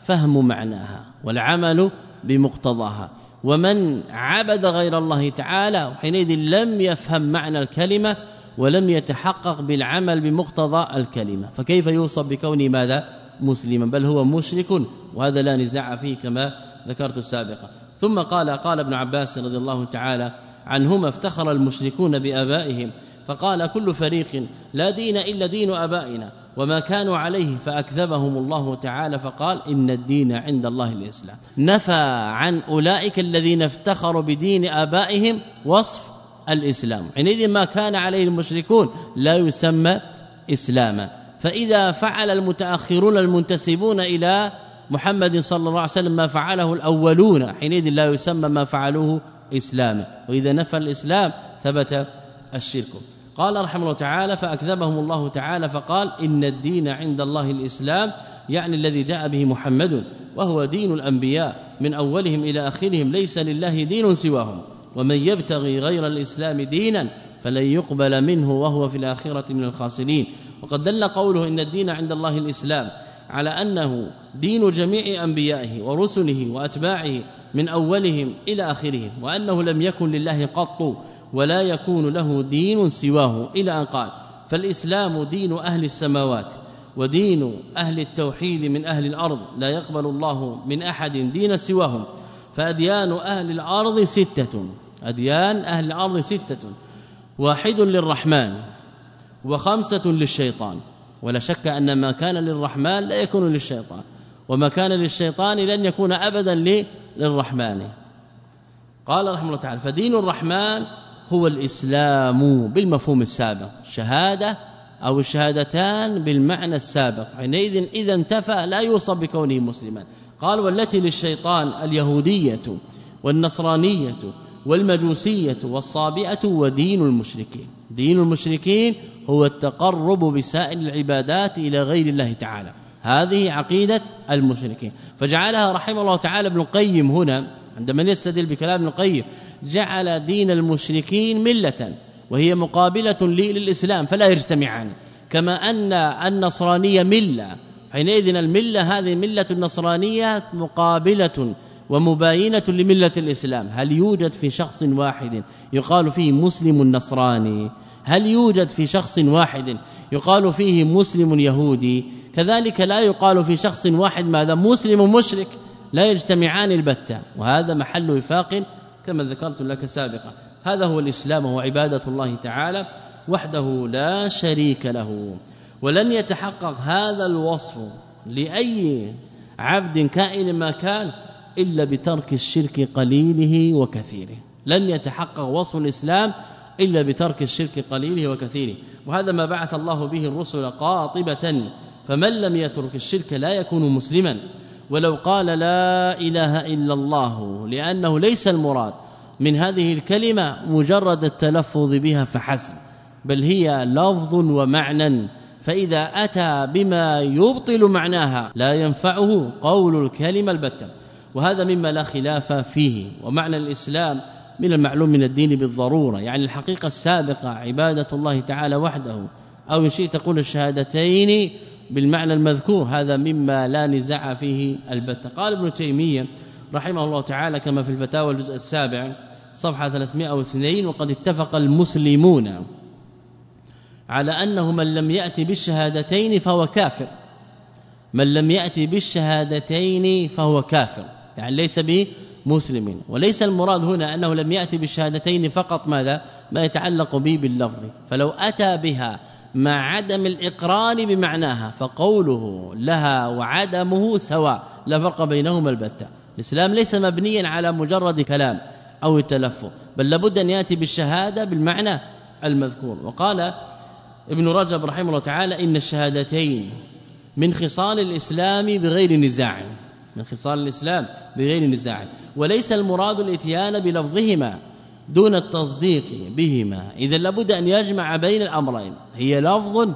فهم معناها والعمل بمقتضاها. ومن عبد غير الله تعالى حينئذ لم يفهم معنى الكلمة ولم يتحقق بالعمل بمقتضى الكلمة. فكيف يوصف بكونه ماذا؟ مسلما بل هو مشرك وهذا لا نزاع فيه كما ذكرت سابقا. ثم قال قال ابن عباس رضي الله تعالى عنهما افتخر المشركون بآبائهم فقال كل فريق لا دين إلا دين آبائنا وما كانوا عليه فأكذبهم الله تعالى فقال إن الدين عند الله الإسلام. نفى عن أولئك الذين افتخروا بدين آبائهم وصف الإسلام. حينئذ ما كان عليه المشركون لا يسمى إسلاما. فإذا فعل المتأخرون المنتسبون إلى محمد صلى الله عليه وسلم ما فعله الأولون حينئذ لا يسمى ما فعلوه إسلاما. وإذا نفى الإسلام ثبت الشرك. قال رحمه الله تعالى فأكذبهم الله تعالى فقال إن الدين عند الله الإسلام يعني الذي جاء به محمد وهو دين الأنبياء من أولهم إلى آخرهم ليس لله دين سواهم. ومن يبتغي غير الإسلام دينا فلن يقبل منه وهو في الآخرة من الخاسرين. وقد دل قوله إن الدين عند الله الإسلام على أنه دين جميع أنبيائه ورسله وأتباعه من أولهم إلى آخرهم وأنه لم يكن لله قط ولا يكون له دين سواه إلى أن قال فالإسلام دين أهل السماوات ودين أهل التوحيد من أهل الأرض لا يقبل الله من أحد دين سواهم فأديان أهل الأرض ستة أديان أهل الأرض ستة واحد للرحمن وخمسة للشيطان. ولا شك أن ما كان للرحمن لا يكون للشيطان وما كان للشيطان لن يكون أبدا للرحمن. قال رحمه الله تعالى فدين الرحمن هو الإسلام بالمفهوم السابق شهادة أو الشهادتان بالمعنى السابق. حينئذ إذا انتفى لا يوصف بكونه مسلما. قال والتي للشيطان اليهودية والنصرانية والمجوسية والصابئة ودين المشركين. دين المشركين هو التقرب بسائر العبادات إلى غير الله تعالى. هذه عقيدة المشركين. فجعلها رحمه الله تعالى ابن القيم هنا عندما يستدل بكلام ابن القيم جعل دين المشركين ملة وهي مقابلة للإسلام فلا يجتمعان. كما أن النصرانية ملة. حينئذ الملة هذه ملة النصرانية مقابلة ومباينة لملة الإسلام. هل يوجد في شخص واحد يقال فيه مسلم نصراني؟ هل يوجد في شخص واحد يقال فيه مسلم يهودي؟ كذلك لا يقال في شخص واحد ماذا مسلم مشرك. لا يجتمعان البتة وهذا محل وفاق كما ذكرت لك سابقا. هذا هو الإسلام وهو عبادة الله تعالى وحده لا شريك له. ولن يتحقق هذا الوصف لأي عبد كائن ما كان إلا بترك الشرك قليله وكثيره. لن يتحقق وصف الإسلام إلا بترك الشرك قليله وكثيره. وهذا ما بعث الله به الرسل قاطبة فمن لم يترك الشرك لا يكون مسلما. ولو قال لا إله إلا الله لأنه ليس المراد من هذه الكلمة مجرد التلفظ بها فحسب بل هي لفظ ومعنى. فإذا أتى بما يبطل معناها لا ينفعه قول الكلمة البتة. وهذا مما لا خلاف فيه. ومعنى الإسلام من المعلوم من الدين بالضرورة يعني الحقيقة السابقة عبادة الله تعالى وحده أو إن شئت تقول الشهادتين بالمعنى المذكور هذا مما لا نزاع فيه البتة قال ابن تيمية رحمه الله تعالى كما في الفتاوى الجزء السابع صفحة 302 وقد اتفق المسلمون على أنه من لم يأتي بالشهادتين فهو كافر. من لم يأتي بالشهادتين فهو كافر يعني ليس بمسلم وليس المراد هنا أنه لم يأتي بالشهادتين فقط ماذا؟ ما يتعلق به باللفظ. فلو أتى بها مع عدم الإقرار بمعناها فقوله لها وعدمه سواء لا فرق بينهما البتة. الإسلام ليس مبنيا على مجرد كلام أو التلفظ بل لابد أن يأتي بالشهادة بالمعنى المذكور. وقال ابن رجب رحمه الله تعالى إن الشهادتين من خصال الإسلام بغير نزاع. من خصال الإسلام بغير نزاع وليس المراد الإتيان بلفظهما دون التصديق بهما. إذا لابد أن يجمع بين الأمرين. هي لفظ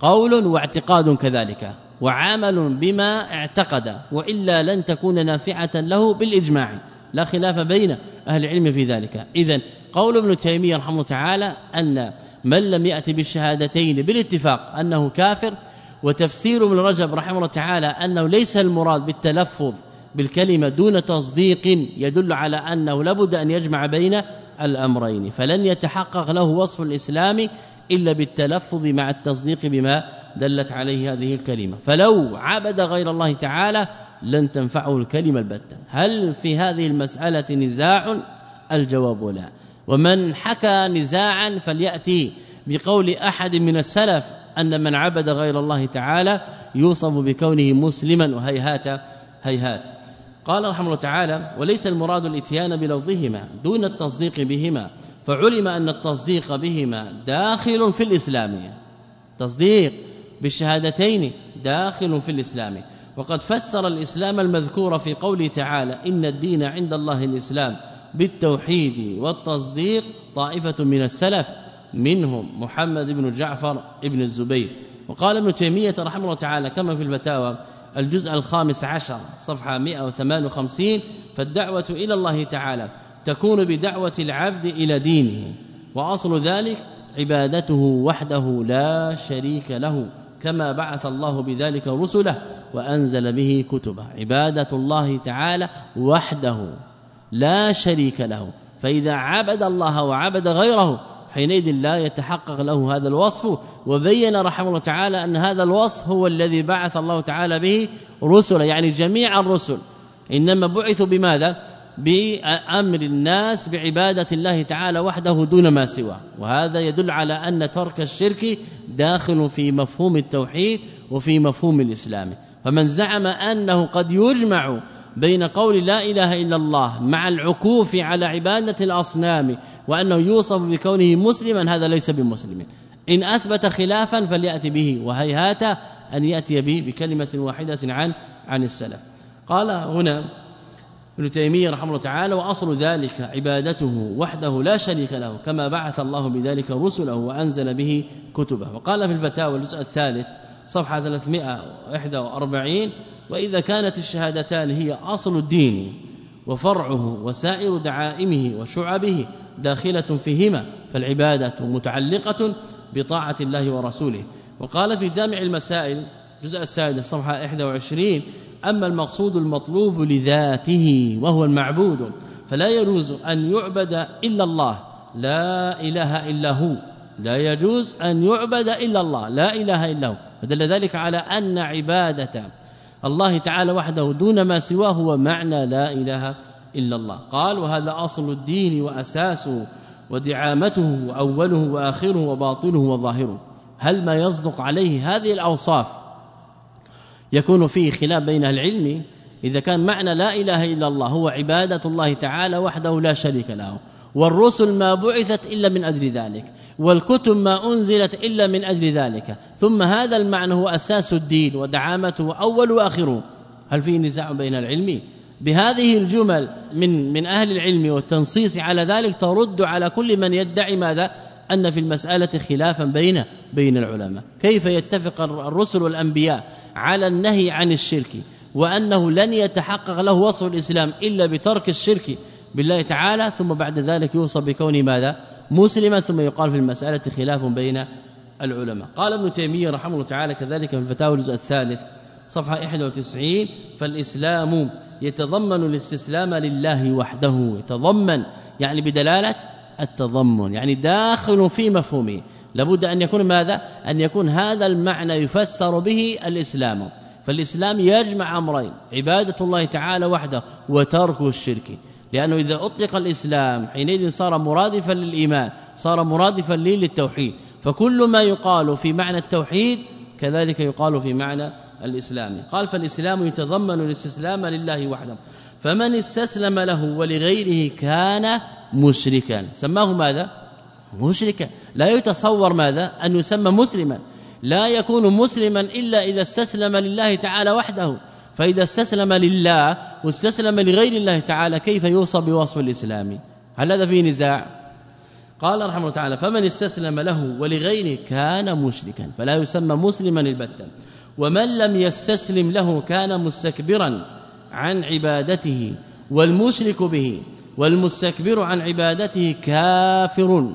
قول واعتقاد كذلك وعمل بما اعتقد وإلا لن تكون نافعة له بالإجماع. لا خلاف بين أهل العلم في ذلك. إذا قول ابن تيمية رحمه الله تعالى أن من لم يأتي بالشهادتين بالاتفاق أنه كافر وتفسير ابن رجب رحمه الله تعالى أنه ليس المراد بالتلفظ بالكلمة دون تصديق يدل على أنه لابد أن يجمع بين الأمرين فلن يتحقق له وصف الإسلام إلا بالتلفظ مع التصديق بما دلت عليه هذه الكلمة. فلو عبد غير الله تعالى لن تنفعه الكلمة البتة. هل في هذه المسألة نزاع؟ الجواب لا. ومن حكى نزاعا فليأتي بقول أحد من السلف أن من عبد غير الله تعالى يوصف بكونه مسلما وهيهات هيهات. قال رحمه الله تعالى وليس المراد الإتيان بلفظهما دون التصديق بهما فعلم أن التصديق بهما داخل في الإسلام. تصديق بالشهادتين داخل في الإسلام. وقد فسر الإسلام المذكور في قوله تعالى إن الدين عند الله الإسلام بالتوحيد والتصديق طائفة من السلف. منهم محمد بن جعفر ابن الزبير. وقال ابن تيمية رحمه الله تعالى كما في الفتاوى الجزء الخامس عشر صفحة 158 فالدعوة إلى الله تعالى تكون بدعوة العبد إلى دينه وأصل ذلك عبادته وحده لا شريك له كما بعث الله بذلك رسله وأنزل به كتبه. عبادة الله تعالى وحده لا شريك له فإذا عبد الله وعبد غيره حينئذ لا يتحقق له هذا الوصف وبين رحمه الله تعالى أن هذا الوصف هو الذي بعث الله تعالى به رسلا يعني جميع الرسل. إنما بعثوا بماذا؟ بأمر الناس بعبادة الله تعالى وحده دون ما سواه. وهذا يدل على أن ترك الشرك داخل في مفهوم التوحيد وفي مفهوم الإسلام. فمن زعم أنه قد يجمع بين قول لا إله إلا الله مع العكوف على عبادة الأصنام وأنه يوصف بكونه مسلما هذا ليس بمسلم. إن أثبت خلافا فليأتي به وهيهات أن يأتي به بكلمة واحدة عن عن السلف. قال هنا ابن تيمية رحمه الله تعالى وأصل ذلك عبادته وحده لا شريك له كما بعث الله بذلك رسله وأنزل به كتبه. وقال في الفتاوى الجزء الثالث صفحة 341 وإذا كانت الشهادتان هي أصل الدين وفرعه وسائر دعائمه وشعبه داخلة فيهما فالعبادة متعلقة بطاعة الله ورسوله. وقال في جامع المسائل الجزء السادس صفحة 21 أما المقصود المطلوب لذاته وهو المعبود فلا يجوز أن يعبد إلا الله لا إله إلا هو. لا يجوز أن يعبد إلا الله لا إله إلا هو. فدل ذلك على أن عبادة الله تعالى وحده دون ما سواه هو معنى لا إله إلا الله. قال وهذا أصل الدين واساسه ودعامته وأوله وآخره وباطنه وظاهره. هل ما يصدق عليه هذه الأوصاف يكون فيه خلاف بين العلم؟ إذا كان معنى لا إله إلا الله هو عبادة الله تعالى وحده لا شريك له. والرسل ما بعثت إلا من أجل ذلك. والكتب ما أنزلت إلا من أجل ذلك. ثم هذا المعنى هو أساس الدين ودعامته أول واخره هل في نزاع بين العلم؟ بهذه الجمل من من أهل العلم والتنصيص على ذلك ترد على كل من يدعي ماذا؟ أن في المسألة خلافا بين بين العلماء. كيف يتفق الرسل والأنبياء على النهي عن الشرك؟ وأنه لن يتحقق له وصف الإسلام إلا بترك الشرك بالله تعالى ثم بعد ذلك يوصف بكونه ماذا؟ مسلما ثم يقال في المسألة خلاف بين العلماء. قال ابن تيمية رحمه الله تعالى كذلك في الفتاوى الجزء الثالث صفحة 91 فالإسلام يتضمن الاستسلام لله وحده. يتضمن يعني بدلالة التضمن يعني داخل في مفهومه. لابد أن يكون ماذا؟ أن يكون هذا المعنى يفسر به الإسلام. فالإسلام يجمع أمرين عبادة الله تعالى وحده وترك الشرك. لأنه إذا أطلق الإسلام حينئذ صار مرادفا للإيمان صار مرادفا للتوحيد. فكل ما يقال في معنى التوحيد كذلك يقال في معنى الإسلام. قال فالإسلام يتضمن الاستسلام لله وحده فمن استسلم له ولغيره كان مشركا. سماه ماذا؟ مشركا. لا يتصور ماذا؟ أن يسمى مسلما. لا يكون مسلما إلا إذا استسلم لله تعالى وحده. فإذا استسلم لله واستسلم لغير الله تعالى كيف يوصف بوصف الإسلام؟ هل هذا فيه نزاع؟ قال رحمه الله تعالى فمن استسلم له ولغيره كان مشركا فلا يسمى مسلما البتة. ومن لم يستسلم له كان مستكبرا عن عبادته والمشرك به والمستكبر عن عبادته كافر.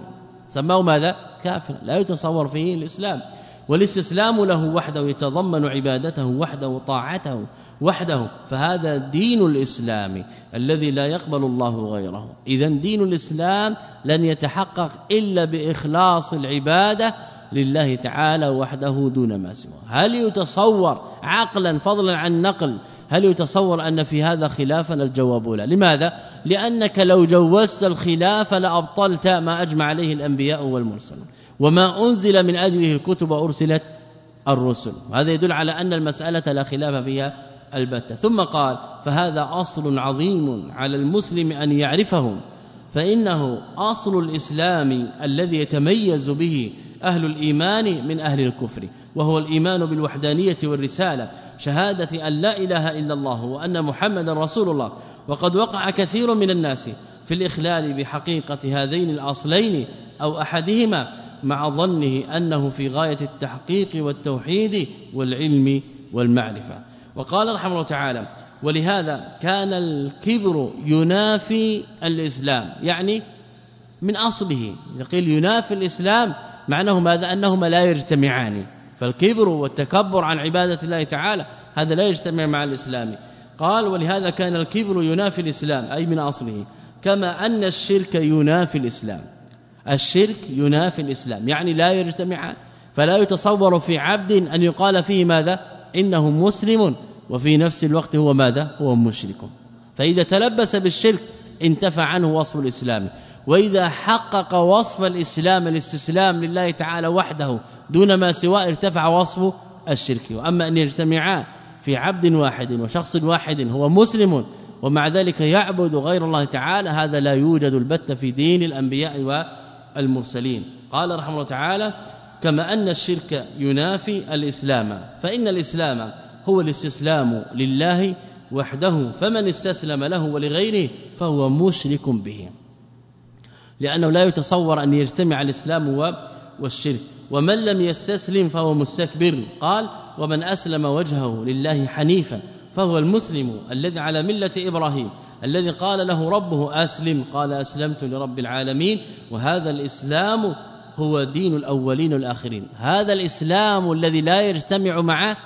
سماه ماذا؟ كافر. لا يتصور فيه الإسلام. والاستسلام له وحده يتضمن عبادته وحده وطاعته وحده. فهذا دين الإسلام الذي لا يقبل الله غيره. اذا دين الإسلام لن يتحقق إلا بإخلاص العبادة لله تعالى وحده دون ما سواه. هل يتصور عقلا فضلا عن نقل هل يتصور أن في هذا خلافا؟ الجواب لا. لماذا؟ لأنك لو جوزت الخلاف لأبطلت ما أجمع عليه الأنبياء والمرسلون. وما أنزل من أجله الكتب ارسلت الرسل. هذا يدل على أن المسألة لا خلاف فيها البتة. ثم قال فهذا أصل عظيم على المسلم أن يعرفه فإنه أصل الإسلام الذي يتميز به أهل الإيمان من أهل الكفر وهو الإيمان بالوحدانية والرسالة شهادة أن لا إله إلا الله وأن محمد رسول الله. وقد وقع كثير من الناس في الإخلال بحقيقة هذين الأصلين أو أحدهما مع ظنه أنه في غاية التحقيق والتوحيد والعلم والمعرفة. وقال رحمه الله تعالى ولهذا كان الكبر ينافي الإسلام. يعني من أصله. قيل ينافي الإسلام معناه ماذا؟ أنهما لا يجتمعان. فالكبر والتكبر عن عبادة الله تعالى هذا لا يجتمع مع الإسلام. قال ولهذا كان الكبر ينافي الإسلام. أي من أصله. كما أن الشرك ينافي الإسلام. الشرك ينافي الإسلام يعني لا يجتمعان فلا يتصور في عبد أن يقال فيه ماذا؟ إنه مسلم وفي نفس الوقت هو ماذا؟ هو مشرك. فإذا تلبس بالشرك انتفى عنه وصف الإسلام. وإذا حقق وصف الإسلام الاستسلام لله تعالى وحده دون ما سواه ارتفع وصف الشرك. وأما أن يجتمعا في عبد واحد وشخص واحد هو مسلم ومع ذلك يعبد غير الله تعالى هذا لا يوجد البتة في دين الأنبياء والمرسلين قال رحمه الله تعالى كما أن الشرك ينافي الإسلام فإن الإسلام هو الاستسلام لله وحده فمن استسلم له ولغيره فهو مشرك به. لأنه لا يتصور أن يجتمع الإسلام والشرك. ومن لم يستسلم فهو مستكبر. قال ومن أسلم وجهه لله حنيفا فهو المسلم الذي على ملة إبراهيم. الذي قال له ربه أسلم قال أسلمت لرب العالمين وهذا الإسلام هو دين الأولين والآخرين. هذا الإسلام الذي لا يجتمع مع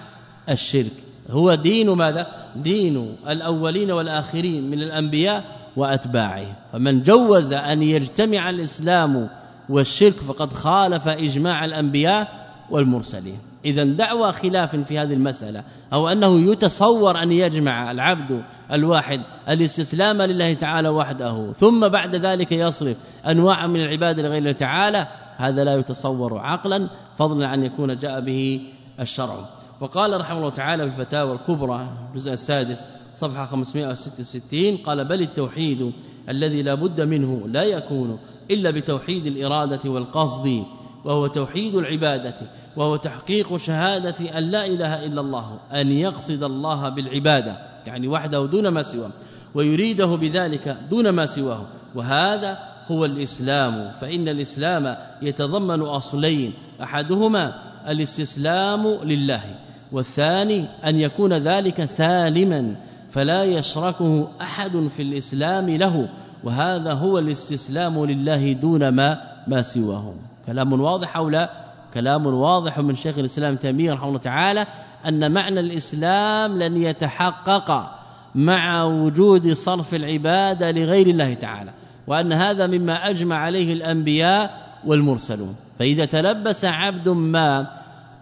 الشرك. هو دين ماذا؟ دين الأولين والآخرين من الأنبياء وأتباعه. فمن جوز أن يجتمع الإسلام والشرك فقد خالف إجماع الأنبياء والمرسلين. إذا دعوى خلاف في هذه المسألة أو أنه يتصور أن يجمع العبد الواحد الاستسلام لله تعالى وحده ثم بعد ذلك يصرف أنواع من العباد لغير الله تعالى هذا لا يتصور عقلا فضلا عن يكون جاء به الشرع. وقال رحمه الله تعالى في الفتاوى الكبرى الجزء السادس صفحة 566 قال بل التوحيد الذي لا بد منه لا يكون إلا بتوحيد الإرادة والقصد وهو توحيد العبادة وهو تحقيق شهادة أن لا إله إلا الله أن يقصد الله بالعبادة يعني وحده دون ما سواه ويريده بذلك دون ما سواه. وهذا هو الإسلام فإن الإسلام يتضمن أصلين أحدهما الاستسلام لله والثاني أن يكون ذلك سالما فلا يشركه أحد في الإسلام له وهذا هو الاستسلام لله دون ما ما سواه. كلام واضح أو لا؟ كلام واضح من شيخ الإسلام تيمية رحمه الله تعالى أن معنى الإسلام لن يتحقق مع وجود صرف العبادة لغير الله تعالى وأن هذا مما أجمع عليه الأنبياء والمرسلون. فإذا تلبس عبد ما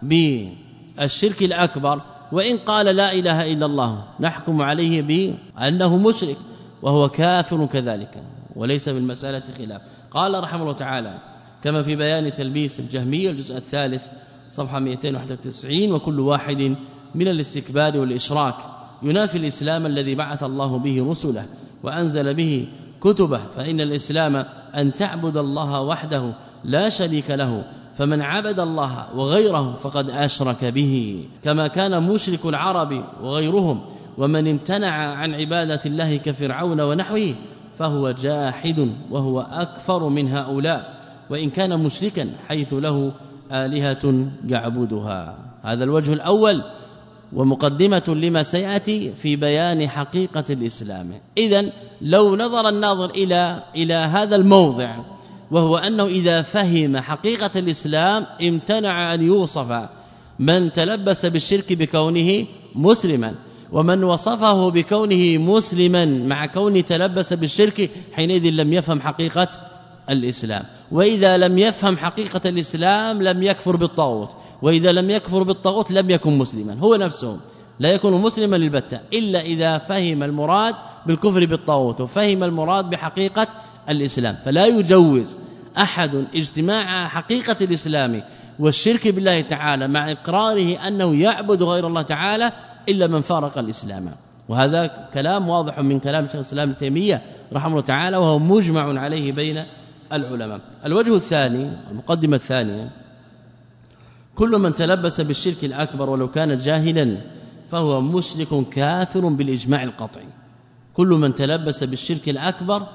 بالشرك الأكبر وإن قال لا إله إلا الله نحكم عليه بأنه مشرك وهو كافر كذلك وليس بالمسألة خلاف. قال رحمه الله تعالى كما في بيان تلبيس الجهمية الجزء الثالث صفحة 291 وكل واحد من الاستكبار والإشراك. ينافي الإسلام الذي بعث الله به رسله وأنزل به كتبه فإن الإسلام أن تعبد الله وحده لا شريك له فمن عبد الله وغيره فقد أشرك به. كما كان مشرك العرب وغيرهم ومن امتنع عن عبادة الله كفرعون ونحوه فهو جاحد وهو أكفر من هؤلاء. وإن كان مشركا حيث له آلهة يعبدها. هذا الوجه الأول ومقدمة لما سيأتي في بيان حقيقة الإسلام. اذا لو نظر الناظر إلى إلى هذا الموضع وهو أنه إذا فهم حقيقة الإسلام امتنع أن يوصف من تلبس بالشرك بكونه مسلما ومن وصفه بكونه مسلما مع كونه تلبس بالشرك حينئذ لم يفهم حقيقة الإسلام. وإذا لم يفهم حقيقة الإسلام لم يكفر بالطاغوت. وإذا لم يكفر بالطاغوت لم يكن مسلما. هو نفسه لا يكون مسلما للبتة إلا إذا فهم المراد بالكفر بالطاغوت وفهم المراد بحقيقة الإسلام. فلا يجوز أحد اجتماع حقيقة الإسلام والشرك بالله تعالى مع إقراره أنه يعبد غير الله تعالى إلا من فارق الإسلام. وهذا كلام واضح من كلام شيخ الإسلام تيمية رحمه الله تعالى وهو مجمع عليه بين العلماء. الوجه الثاني المقدمة الثانية كل من تلبس بالشرك الأكبر ولو كان جاهلا فهو مشرك كافر بالإجماع القطعي. كل من تلبس بالشرك الأكبر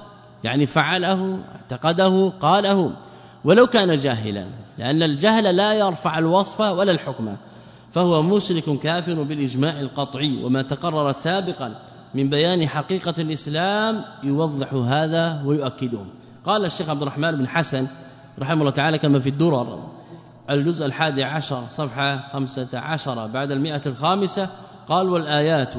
يعني فعله اعتقده قاله ولو كان جاهلا لأن الجهل لا يرفع الوصف ولا الحكم فهو مشرك كافر بالإجماع القطعي. وما تقرر سابقا من بيان حقيقة الإسلام يوضح هذا ويؤكده. قال الشيخ عبد الرحمن بن حسن رحمه الله تعالى كما في الدرر الجزء الحادي عشر صفحة خمسة عشر بعد المئة الخامسة قال والآيات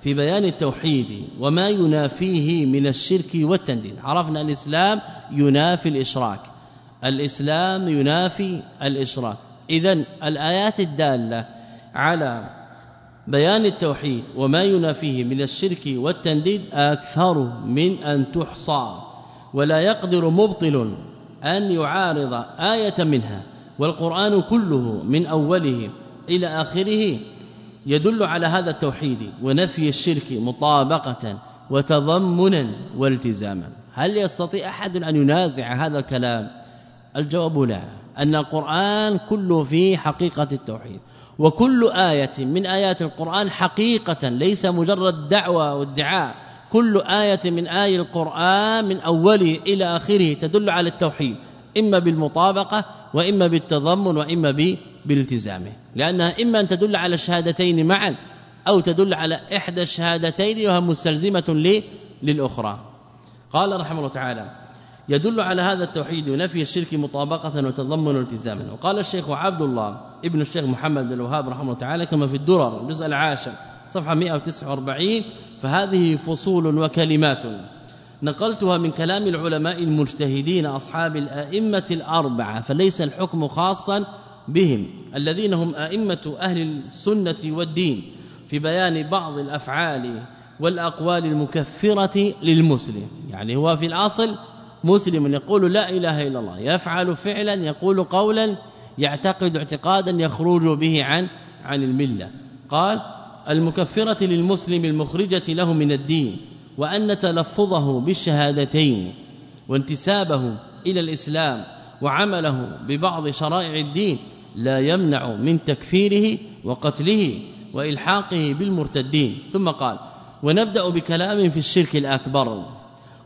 في بيان التوحيد وما ينافيه من الشرك والتنديد. عرفنا الإسلام ينافي الإشراك. الإسلام ينافي الإشراك. إذا الآيات الدالة على بيان التوحيد وما ينافيه من الشرك والتنديد أكثر من أن تحصى. ولا يقدر مبطل أن يعارض آية منها والقرآن كله من أوله إلى آخره يدل على هذا التوحيد ونفي الشرك مطابقة وتضمنا والتزاما. هل يستطيع أحد أن ينازع هذا الكلام؟ الجواب لا أن القرآن كله في حقيقة التوحيد وكل آية من آيات القرآن حقيقة ليس مجرد دعوة وادعاء كل آية من آي القرآن من أوله إلى آخره تدل على التوحيد إما بالمطابقة وإما بالتضمن وإما بالالتزامه لأنها إما أن تدل على الشهادتين معا أو تدل على إحدى الشهادتين وهي مستلزمة للأخرى. قال رحمه الله تعالى يدل على هذا التوحيد ونفي الشرك مطابقة وتضمن والتزاما وقال الشيخ عبد الله ابن الشيخ محمد بن الوهاب رحمه الله تعالى كما في الدرر الجزء العاشر صفحة 149 فهذه فصول وكلمات. نقلتها من كلام العلماء المجتهدين أصحاب الأئمة الأربعة فليس الحكم خاصا بهم الذين هم أئمة أهل السنة والدين في بيان بعض الأفعال والأقوال المكفرة للمسلم. يعني هو في الأصل مسلم يقول لا إله إلا الله يفعل فعلا يقول قولا يعتقد اعتقادا يخرج به عن عن الملة. قال المكفرة للمسلم المخرجة له من الدين وأن تلفظه بالشهادتين وانتسابه إلى الإسلام وعمله ببعض شرائع الدين لا يمنع من تكفيره وقتله وإلحاقه بالمرتدين. ثم قال ونبدأ بكلام في الشرك الأكبر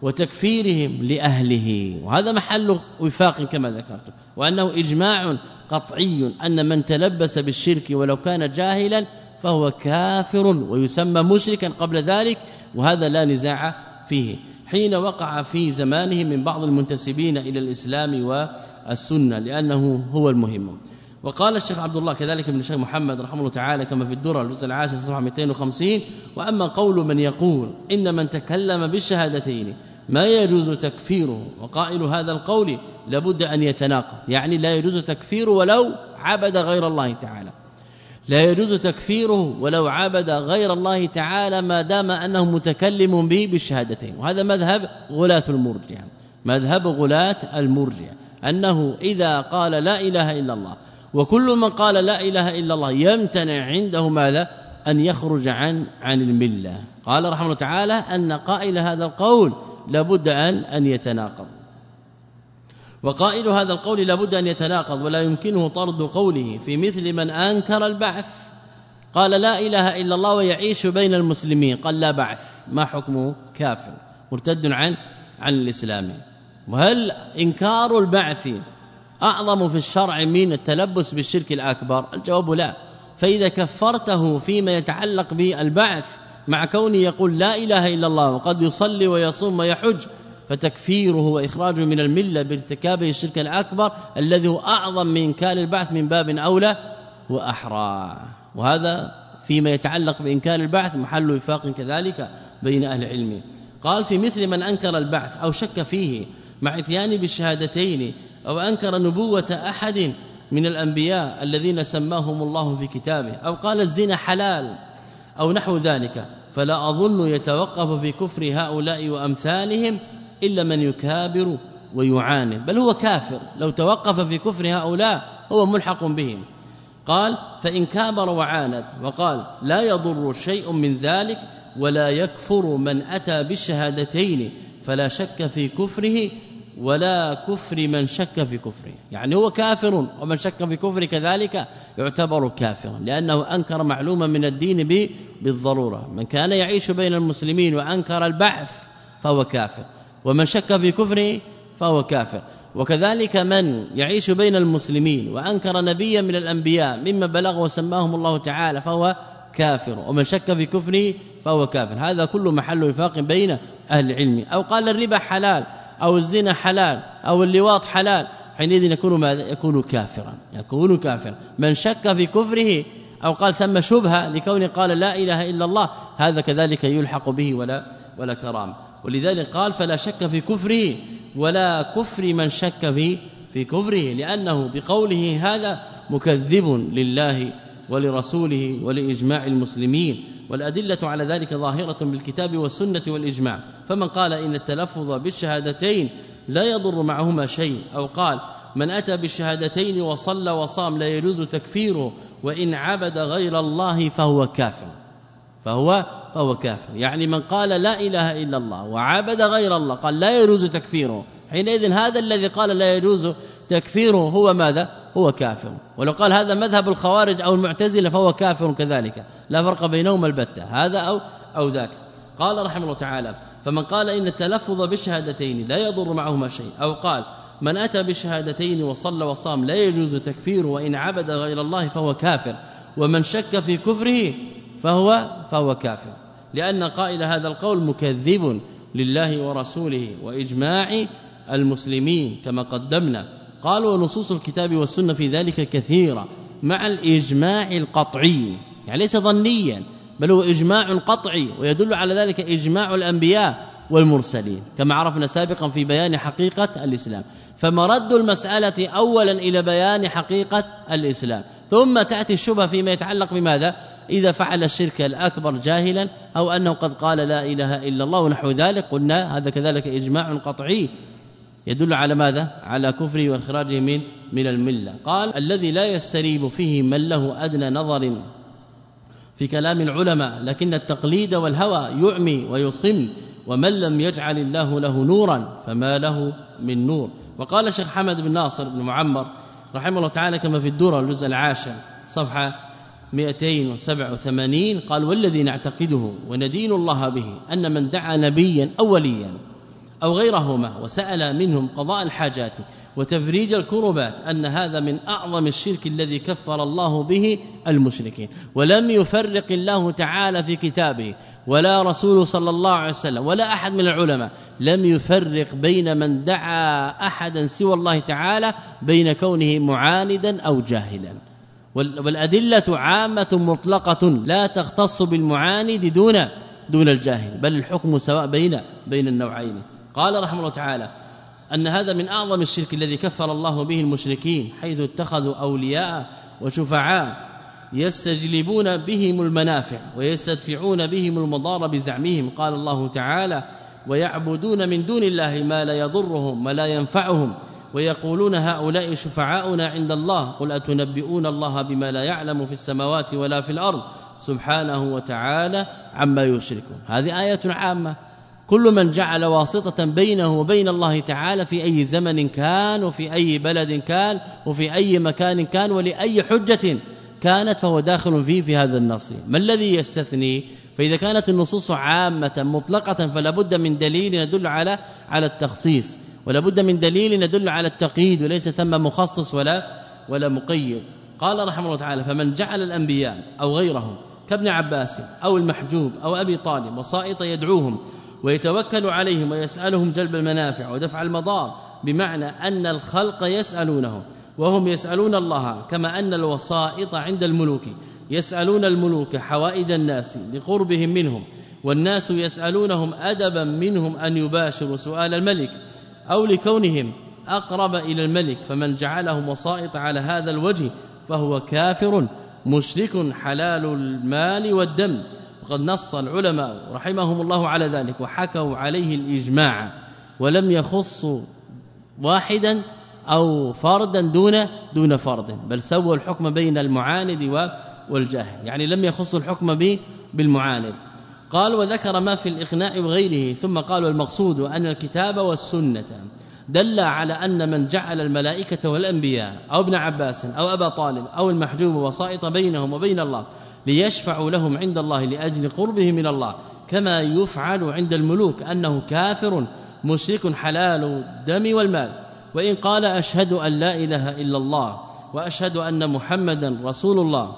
وتكفيرهم لأهله. وهذا محل وفاق كما ذكرت وأنه إجماع قطعي أن من تلبس بالشرك ولو كان جاهلا فهو كافر ويسمى مشركا قبل ذلك وهذا لا نزاع فيه. حين وقع في زمانه من بعض المنتسبين إلى الإسلام والسنة لأنه هو المهم. وقال الشيخ عبد الله كذلك ابن الشيخ محمد رحمه الله تعالى كما في الدرر الجزء العاشر صفحة 250 وأما قول من يقول إن من تكلم بالشهادتين ما يجوز تكفيره وقائل هذا القول لابد أن يتناقض يعني لا يجوز تكفيره ولو عبد غير الله تعالى. لا يجوز تكفيره ولو عبد غير الله تعالى ما دام أنه متكلم به بالشهادتين. وهذا مذهب غلاة المرجئه مذهب غلاة المرجئه أنه إذا قال لا إله إلا الله وكل من قال لا إله إلا الله يمتنع عنده ماذا؟ أن يخرج عن عن الملة. قال رحمه الله تعالى أن قائل هذا القول لابد أن أن يتناقض. وقائل هذا القول لابد أن يتناقض ولا يمكنه طرد قوله في مثل من أنكر البعث. قال لا إله إلا الله ويعيش بين المسلمين. قال لا بعث. ما حكمه كافر؟ مرتد عن عن الإسلام. وهل إنكار البعث أعظم في الشرع من التلبس بالشرك الأكبر؟ الجواب لا. فإذا كفرته فيما يتعلق بالبعث مع كونه يقول لا إله إلا الله وقد يصلي ويصوم ويحج فتكفيره وإخراجه من الملة بارتكابه الشرك الأكبر الذي هو أعظم من كان البعث من باب أولى وأحرى. وهذا فيما يتعلق بإنكار البعث محل وفاق كذلك بين أهل العلم. قال في مثل من أنكر البعث أو شك فيه مع إتيان بالشهادتين أو أنكر نبوة أحد من الأنبياء الذين سماهم الله في كتابه أو قال الزنا حلال أو نحو ذلك فلا أظن يتوقف في كفر هؤلاء وأمثالهم إلا من يكابر ويعاند بل هو كافر. لو توقف في كفر هؤلاء هو ملحق بهم. قال فإن كابر وعاند وقال لا يضر شيء من ذلك ولا يكفر من أتى بالشهادتين فلا شك في كفره ولا كفر من شك في كفره. يعني هو كافر ومن شك في كفره كذلك يعتبر كافرا لأنه أنكر معلومة من الدين بالضرورة. من كان يعيش بين المسلمين وأنكر البعث فهو كافر. ومن شك في كفره فهو كافر. وكذلك من يعيش بين المسلمين وأنكر نبيا من الأنبياء مما بلغ وسماهم الله تعالى فهو كافر. ومن شك في كفره فهو كافر. هذا كله محل وفاق بين أهل العلم. أو قال الربا حلال أو الزنا حلال أو اللواط حلال حينئذ يكون ماذا؟ يكون كافرا يكون كافرا. من شك في كفره أو قال ثم شبهة لكون قال لا إله إلا الله هذا كذلك يلحق به ولا ولا كرامة. ولذلك قال فلا شك في كفره ولا كفر من شك في في كفره لأنه بقوله هذا مكذب لله ولرسوله ولإجماع المسلمين والأدلة على ذلك ظاهرة بالكتاب والسنة والإجماع. فمن قال إن التلفظ بالشهادتين لا يضر معهما شيء أو قال من أتى بالشهادتين وصلى وصام لا يجوز تكفيره وإن عبد غير الله فهو كافر. فهو فهو كافر. يعني من قال لا إله إلا الله وعبد غير الله قال لا يجوز تكفيره. حينئذ هذا الذي قال لا يجوز تكفيره هو ماذا؟ هو كافر. ولو قال هذا مذهب الخوارج أو المعتزلة فهو كافر كذلك. لا فرق بينهما البتة هذا أو أو ذاك. قال رحمه الله تعالى فمن قال إن التلفظ بالشهادتين لا يضر معهما شيء أو قال من أتى بالشهادتين وصلى وصام لا يجوز تكفيره وإن عبد غير الله فهو كافر ومن شك في كفره فهو فهو كافر لأن قائل هذا القول مكذب لله ورسوله وإجماع المسلمين كما قدمنا. قالوا ونصوص الكتاب والسنة في ذلك كثيرة مع الإجماع القطعي. يعني ليس ظنيا بل هو إجماع قطعي ويدل على ذلك إجماع الأنبياء والمرسلين كما عرفنا سابقا في بيان حقيقة الإسلام. فمرد المسألة اولا إلى بيان حقيقة الإسلام. ثم تأتي الشبهة فيما يتعلق بماذا؟ إذا فعل الشرك الأكبر جاهلا أو أنه قد قال لا إله إلا الله ونحو ذلك قلنا هذا كذلك إجماع قطعي. يدل على ماذا؟ على كفره وإخراجه من من الملة. قال الذي لا يستريب فيه من له أدنى نظر في كلام العلماء لكن التقليد والهوى يعمي ويصم ومن لم يجعل الله له نورا فما له من نور. وقال الشيخ حمد بن ناصر بن معمر رحمه الله تعالى كما في الدورة الجزء العاشر صفحة 287 قال والذي نعتقده وندين الله به أن من دعا نبيا أوليا أو غيرهما وسأل منهم قضاء الحاجات وتفريج الكربات أن هذا من أعظم الشرك الذي كفر الله به المشركين. ولم يفرق الله تعالى في كتابه ولا رسول صلى الله عليه وسلم ولا أحد من العلماء لم يفرق بين من دعا أحدا سوى الله تعالى بين كونه معاندا أو جاهلا. والأدلة عامة مطلقة لا تختص بالمعاند دون دون الجاهل بل الحكم سواء بين بين النوعين. قال رحمه الله تعالى أن هذا من أعظم الشرك الذي كفر الله به المشركين حيث اتخذوا أولياء وشفعاء يستجلبون بهم المنافع ويستدفعون بهم المضار بزعمهم. قال الله تعالى ويعبدون من دون الله ما لا يضرهم ولا ينفعهم. ويقولون هؤلاء شفعاؤنا عند الله. قل أتنبئون الله بما لا يعلم في السماوات ولا في الأرض سبحانه وتعالى عما يشركون. هذه آية عامة. كل من جعل واسطة بينه وبين الله تعالى في أي زمن كان وفي أي بلد كان وفي أي مكان كان ولأي حجة كانت فهو داخل فيه في هذا النص. ما الذي يستثني؟ فإذا كانت النصوص عامة مطلقة فلا بد من دليل يدل على على التخصيص. ولا بد من دليل يدل على التقييد وليس ثم مخصص ولا ولا مقيد. قال رحمه الله تعالى فمن جعل الأنبياء أو غيرهم كابن عباس أو المحجوب أو أبي طالب وسائط يدعوهم ويتوكل عليهم ويسألهم جلب المنافع ودفع المضار بمعنى أن الخلق يسألونه وهم يسألون الله كما أن الوسائط عند الملوك يسألون الملوك حوائج الناس لقربهم منهم والناس يسألونهم أدبا منهم أن يباشروا سؤال الملك أو لكونهم أقرب إلى الملك فمن جعلهم وسائط على هذا الوجه فهو كافر مشرك حلال المال والدم. وقد نص العلماء رحمهم الله على ذلك وحكوا عليه الإجماع. ولم يخصوا واحدا أو فردا دون دون فرد بل سووا الحكم بين المعاند والجاهل. يعني لم يخصوا الحكم بالمعاند. قال وذكر ما في الإقناع وغيره ثم قال المقصود أن الكتاب والسنة دل على أن من جعل الملائكة والأنبياء أو ابن عباس أو أبا طالب أو المحجوب وسائط بينهم وبين الله ليشفعوا لهم عند الله لأجل قربه من الله كما يفعل عند الملوك أنه كافر مشرك حلال الدم والمال. وإن قال أشهد أن لا إله إلا الله وأشهد أن محمدا رسول الله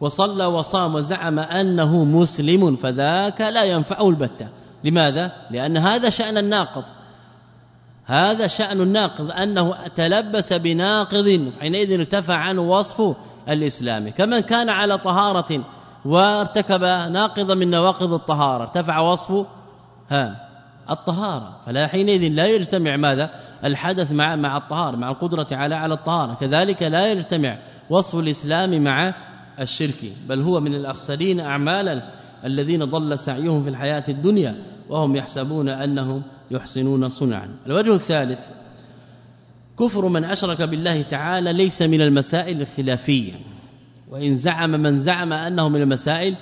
وصلى وصام وزعم أنه مسلم فذاك لا ينفعه البتة. لماذا؟ لأن هذا شأن الناقض. هذا شأن الناقض أنه تلبس بناقض حينئذ ارتفع عنه وصفه الإسلامي كمن كان على طهارة وارتكب ناقضا من نواقض الطهارة ارتفع وصفه ها الطهارة. فلا حينئذ لا يجتمع ماذا؟ الحدث مع مع الطهارة مع القدرة على على الطهارة. كذلك لا يجتمع وصف الإسلام مع الشرك بل هو من الأخسرين أعمالا الذين ضل سعيهم في الحياة الدنيا وهم يحسبون أنهم يحسنون صنعا. الوجه الثالث كفر من أشرك بالله تعالى ليس من المسائل الخلافية وإن زعم من زعم أنه من المسائل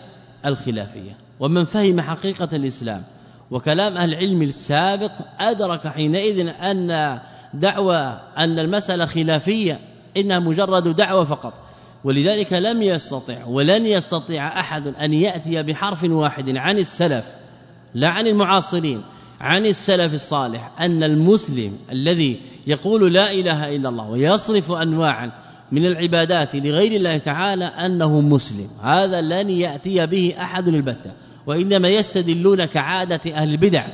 الخلافية. ومن فهم حقيقة الإسلام وكلام أهل العلم السابق أدرك حينئذ أن دعوى أن المسألة خلافية إنها مجرد دعوة فقط. ولذلك لم يستطع ولن يستطيع أحد أن يأتي بحرف واحد عن السلف لا عن المعاصرين عن السلف الصالح أن المسلم الذي يقول لا إله إلا الله ويصرف أنواعا من العبادات لغير الله تعالى أنه مسلم هذا لن يأتي به أحد البتة. وإنما يستدلون كعادة أهل البدع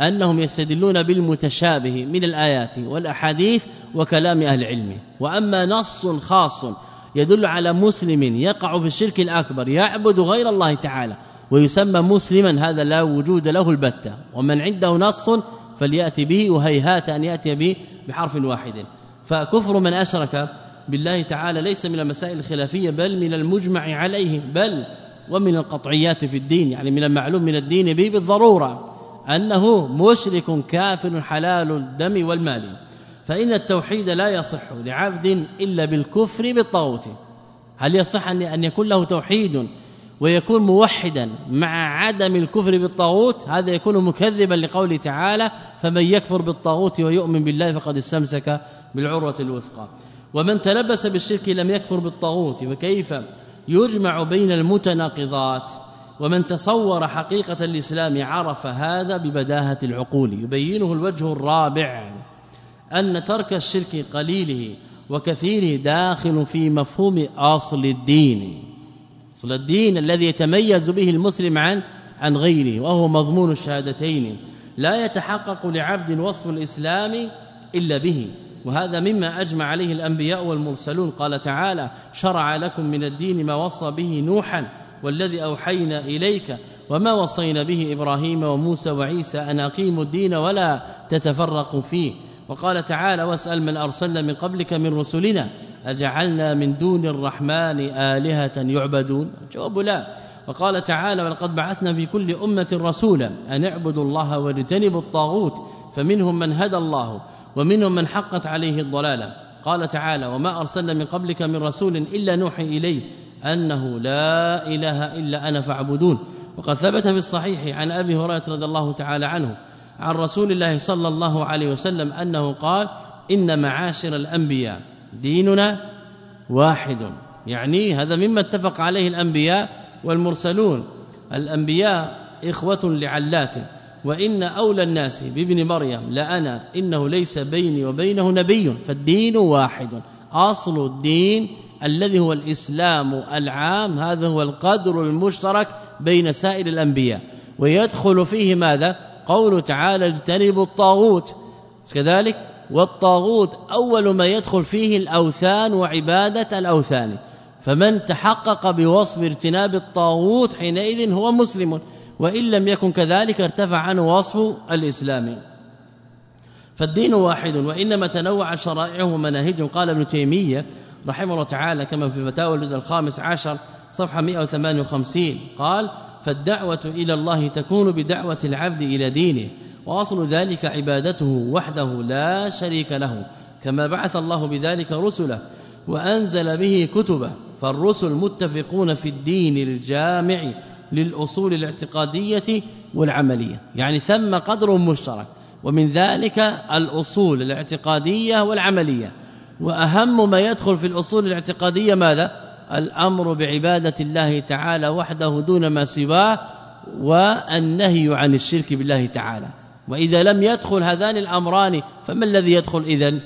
أنهم يستدلون بالمتشابه من الآيات والأحاديث وكلام أهل العلم. وأما نص خاص يدل على مسلم يقع في الشرك الأكبر يعبد غير الله تعالى ويسمى مسلما هذا لا وجود له البتة. ومن عنده نص فليأتي به وهيهات أن يأتي به بحرف واحد. فكفر من أشرك بالله تعالى ليس من المسائل الخلافية بل من المجمع عليه بل ومن القطعيات في الدين يعني من المعلوم من الدين به بالضرورة أنه مشرك كافر حلال الدم والمال. فإن التوحيد لا يصح لعبد إلا بالكفر بالطاغوت. هل يصح ان يكون له توحيد ويكون موحدا مع عدم الكفر بالطاغوت؟ هذا يكون مكذبا لقوله تعالى فمن يكفر بالطاغوت ويؤمن بالله فقد استمسك بالعروة الوثقى. ومن تلبس بالشرك لم يكفر بالطاغوت فكيف يجمع بين المتناقضات؟ ومن تصور حقيقة الإسلام عرف هذا ببداهة العقول. يبينه الوجه الرابع. أن ترك الشرك قليله وكثيره داخل في مفهوم أصل الدين. أصل الدين الذي يتميز به المسلم عن عن غيره وهو مضمون الشهادتين. لا يتحقق لعبد وصف الإسلام إلا به. وهذا مما أجمع عليه الأنبياء والمرسلون. قال تعالى شرع لكم من الدين ما وصى به نوحا والذي أوحينا إليك وما وصينا به إبراهيم وموسى وعيسى أن أقيموا الدين ولا تتفرقوا فيه. وقال تعالى واسأل من أرسلنا من قبلك من رسلنا أجعلنا من دون الرحمن آلهة يعبدون؟ جواب لا. وقال تعالى ولقد بعثنا في كل أمة رسولا أن اعبدوا الله واجتنبوا الطاغوت فمنهم من هدى الله ومنهم من حقت عليه الضلالة. قال تعالى وما أرسلنا من قبلك من رسول إلا نوحي إليه أنه لا إله إلا أنا فاعبدون. وقد ثبت في الصحيح عن أبي هريرة رضي الله تعالى عنه عن رسول الله صلى الله عليه وسلم أنه قال إن معاشر الأنبياء ديننا واحد. يعني هذا مما اتفق عليه الأنبياء والمرسلون. الأنبياء إخوة لعلات. وإن أولى الناس بابن مريم لأنا إنه ليس بيني وبينه نبي. فالدين واحد. أصل الدين الذي هو الإسلام العام. هذا هو القدر المشترك بين سائر الأنبياء. ويدخل فيه ماذا؟ قوله تعالى اجتنبوا الطاغوت. كذلك والطاغوت أول ما يدخل فيه الأوثان وعبادة الأوثان. فمن تحقق بوصف اجتناب الطاغوت حينئذ هو مسلم وإن لم يكن كذلك ارتفع عنه وصف الإسلام. فالدين واحد وإنما تنوع شرائعه ومناهجه. قال ابن تيمية رحمه الله تعالى كما في فتاوى الجزء الخامس عشر صفحة 158 قال فالدعوة إلى الله تكون بدعوة العبد إلى دينه وأصل ذلك عبادته وحده لا شريك له كما بعث الله بذلك رسله وأنزل به كتبه فالرسل متفقون في الدين الجامع للأصول الاعتقادية والعملية يعني ثم قدر مشترك ومن ذلك الأصول الاعتقادية والعملية وأهم ما يدخل في الأصول الاعتقادية ماذا؟ الأمر بعبادة الله تعالى وحده دون ما سواه والنهي عن الشرك بالله تعالى. وإذا لم يدخل هذان الأمران فما الذي يدخل اذا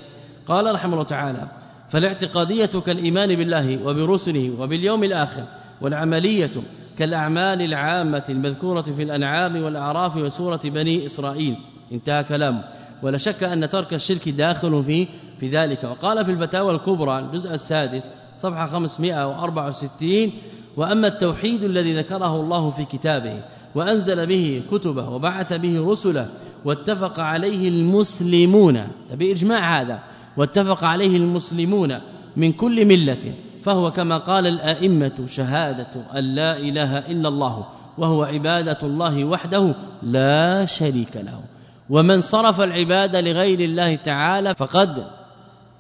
قال رحمه الله تعالى فالاعتقادية كالإيمان بالله وبرسله وباليوم الآخر والعملية كالأعمال العامة المذكورة في الأنعام والأعراف وسورة بني إسرائيل. انتهى كلامه. ولا شك أن ترك الشرك داخل في في ذلك. وقال في الفتاوى الكبرى الجزء السادس صفحة 564 وأما التوحيد الذي ذكره الله في كتابه وأنزل به كتبه وبعث به رسله واتفق عليه المسلمون. باجماع هذا؟ واتفق عليه المسلمون من كل ملة فهو كما قال الأئمة شهادة أن لا إله إلا الله وهو عبادة الله وحده لا شريك له. ومن صرف العبادة لغير الله تعالى فقد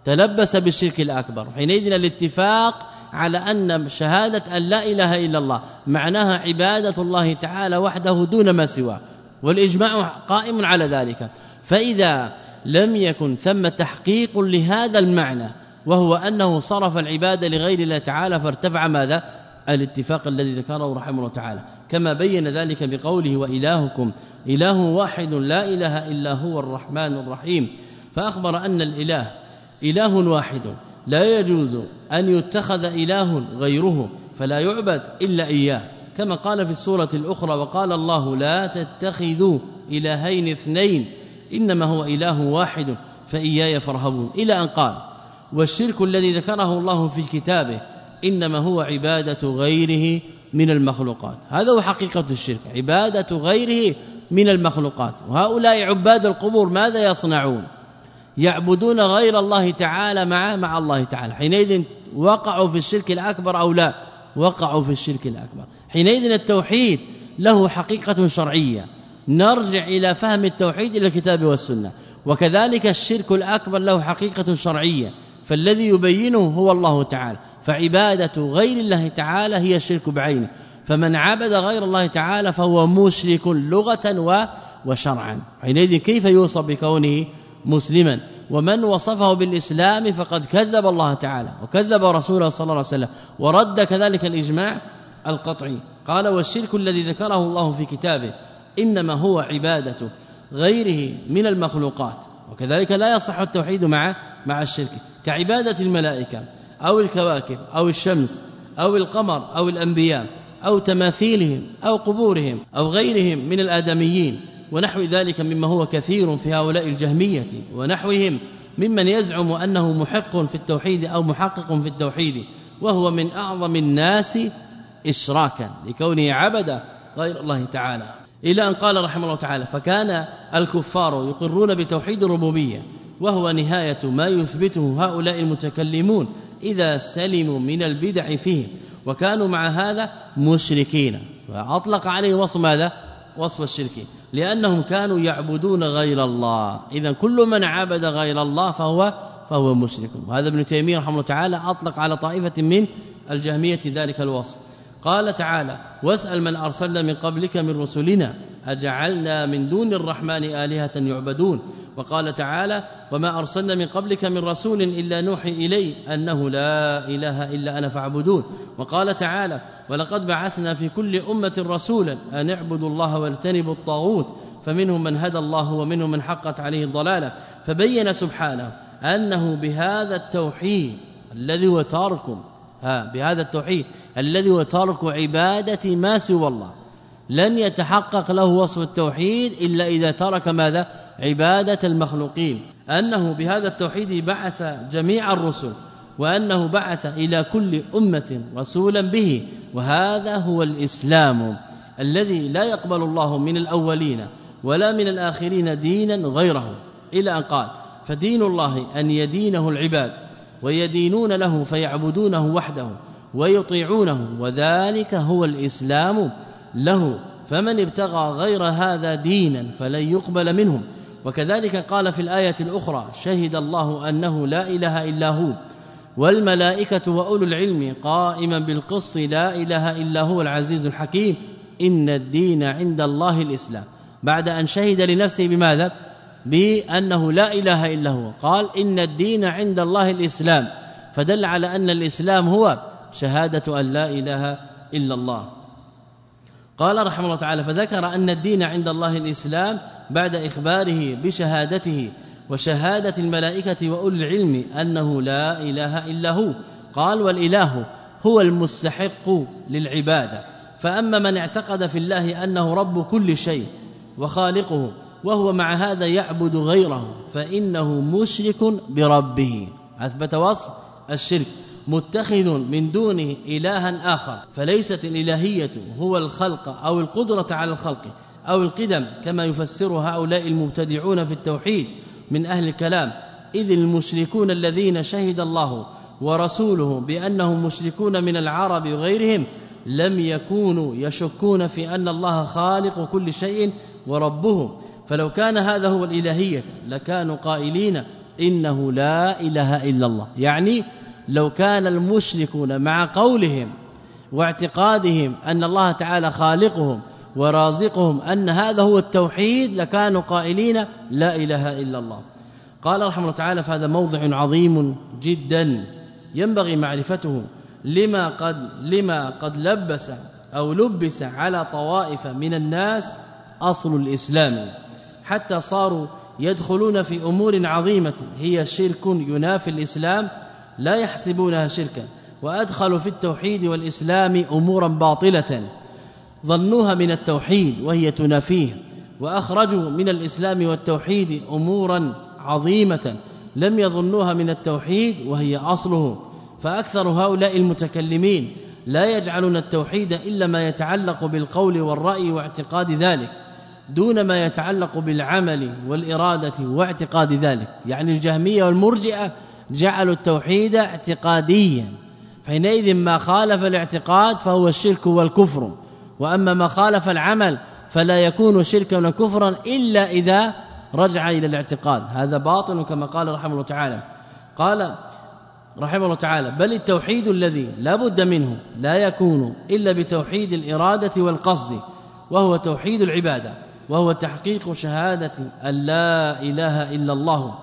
تلبس بالشرك الأكبر. حينئذ الاتفاق على أن شهادة أن لا إله إلا الله معناها عبادة الله تعالى وحده دون ما سواه والإجماع قائم على ذلك. فإذا لم يكن ثم تحقيق لهذا المعنى وهو أنه صرف العبادة لغير الله تعالى فارتفع ماذا؟ الاتفاق الذي ذكره رحمه الله تعالى. كما بين ذلك بقوله وإلهكم إله واحد لا إله إلا هو الرحمن الرحيم فأخبر أن الإله إله واحد. لا يجوز أن يتخذ إله غيره فلا يعبد إلا إياه. كما قال في السورة الأخرى وقال الله لا تتخذوا إلهين اثنين إنما هو إله واحد فإياي فارهبون. إلى أن قال والشرك الذي ذكره الله في كتابه إنما هو عبادة غيره من المخلوقات. هذا هو حقيقة الشرك عبادة غيره من المخلوقات. وهؤلاء عباد القبور ماذا يصنعون؟ يعبدون غير الله تعالى مع مع الله تعالى. حينئذ وقعوا في الشرك الأكبر أو لا؟ وقعوا في الشرك الأكبر. حينئذ التوحيد له حقيقة شرعية. نرجع إلى فهم التوحيد إلى الكتاب والسنة. وكذلك الشرك الأكبر له حقيقة شرعية. فالذي يبينه هو الله تعالى. فعبادة غير الله تعالى هي الشرك بعينه. فمن عبد غير الله تعالى فهو مشرك لغة وشرعا. حينئذ كيف يوصف بكونه مسلما. ومن وصفه بالإسلام فقد كذب الله تعالى وكذب رسوله صلى الله عليه وسلم ورد كذلك الإجماع القطعي. قال والشرك الذي ذكره الله في كتابه إنما هو عبادة غيره من المخلوقات وكذلك لا يصح التوحيد مع مع الشرك. كعبادة الملائكة أو الكواكب أو الشمس أو القمر أو الأنبياء أو تماثيلهم أو قبورهم أو غيرهم من الآدميين ونحو ذلك مما هو كثير في هؤلاء الجهمية ونحوهم ممن يزعم أنه محق في التوحيد أو محقق في التوحيد وهو من أعظم الناس إشراكا لكونه عبد غير الله تعالى. إلى أن قال رحمه الله تعالى فكان الكفار يقرون بتوحيد الربوبية وهو نهاية ما يثبته هؤلاء المتكلمون إذا سلموا من البدع فيه وكانوا مع هذا مشركين. فأطلق عليه وصف ماذا؟ وصف الشرك. لأنهم كانوا يعبدون غير الله. إذا كل من عبد غير الله فهو فهو مشرك. وهذا ابن تيمية رحمه الله تعالى أطلق على طائفة من الجهمية ذلك الوصف. قال تعالى واسأل من أرسلنا من قبلك من رسلنا أجعلنا من دون الرحمن آلهة يعبدون؟ وقال تعالى وما أرسلنا من قبلك من رسول إلا نوحي اليه أنه لا إله إلا أنا فاعبدون. وقال تعالى ولقد بعثنا في كل أمة رسولا أن اعبدوا الله واجتنبوا الطاغوت فمنهم من هدى الله ومنهم من حقت عليه الضلالة. فبين سبحانه أنه بهذا التوحيد الذي هو ترك بهذا التوحيد الذي هو ترك عبادة ما سوى الله لن يتحقق له وصف التوحيد إلا إذا ترك ماذا؟ عبادة المخلوقين أنه بهذا التوحيد بعث جميع الرسل وأنه بعث إلى كل أمة رسولا به وهذا هو الإسلام الذي لا يقبل الله من الأولين ولا من الآخرين دينا غيره إلى أن قال فدين الله أن يدينه العباد ويدينون له فيعبدونه وحده ويطيعونه وذلك هو الإسلام له فمن ابتغى غير هذا دينا فلن يقبل منهم وكذلك قال في الآية الأخرى شهد الله أنه لا إله إلا هو والملائكة وأولو العلم قائما بالقسط لا إله إلا هو العزيز الحكيم إن الدين عند الله الإسلام. بعد أن شهد لنفسه بماذا؟ بأنه لا إله إلا هو. قال إن الدين عند الله الإسلام. فدل على أن الإسلام هو شهادة أن لا إله إلا الله. قال رحمه الله تعالى فذكر أن الدين عند الله الإسلام بعد إخباره بشهادته وشهادة الملائكة وأولي العلم أنه لا إله إلا هو. قال والإله هو المستحق للعبادة. فأما من اعتقد في الله أنه رب كل شيء وخالقه وهو مع هذا يعبد غيره فإنه مشرك بربه. أثبت وصف الشرك متخذ من دونه إلها آخر فليست الإلهية هو الخلق أو القدرة على الخلق أو القدم كما يفسر هؤلاء المبتدعون في التوحيد من أهل الكلام إذ المشركون الذين شهد الله ورسوله بأنهم مشركون من العرب وغيرهم لم يكونوا يشكون في أن الله خالق كل شيء وربه فلو كان هذا هو الإلهية لكانوا قائلين إنه لا إله إلا الله. يعني لو كان المشركون مع قولهم واعتقادهم أن الله تعالى خالقهم ورازقهم أن هذا هو التوحيد لكانوا قائلين لا إله إلا الله. قال رحمه الله تعالى فهذا موضع عظيم جدا ينبغي معرفته لما قد لما قد لبس أو لبس على طوائف من الناس أصل الإسلام حتى صاروا يدخلون في أمور عظيمة هي شرك ينافي الإسلام لا يحسبونها شركا وأدخلوا في التوحيد والإسلام أمورا باطلة. ظنوها من التوحيد وهي تنافيه وأخرجوا من الإسلام والتوحيد أمورا عظيمة لم يظنوها من التوحيد وهي أصله. فأكثر هؤلاء المتكلمين لا يجعلون التوحيد إلا ما يتعلق بالقول والرأي واعتقاد ذلك دون ما يتعلق بالعمل والإرادة واعتقاد ذلك. يعني الجهمية والمرجئة جعلوا التوحيد اعتقاديا حينئذ ما خالف الاعتقاد فهو الشرك والكفر. وأما ما خالف العمل فلا يكون شركا وكفرا إلا إذا رجع إلى الاعتقاد. هذا باطل كما قال رحمه الله تعالى. قال رحمه الله تعالى بل التوحيد الذي لا بد منه لا يكون إلا بتوحيد الإرادة والقصد وهو توحيد العبادة وهو تحقيق شهادة أن لا إله إلا الله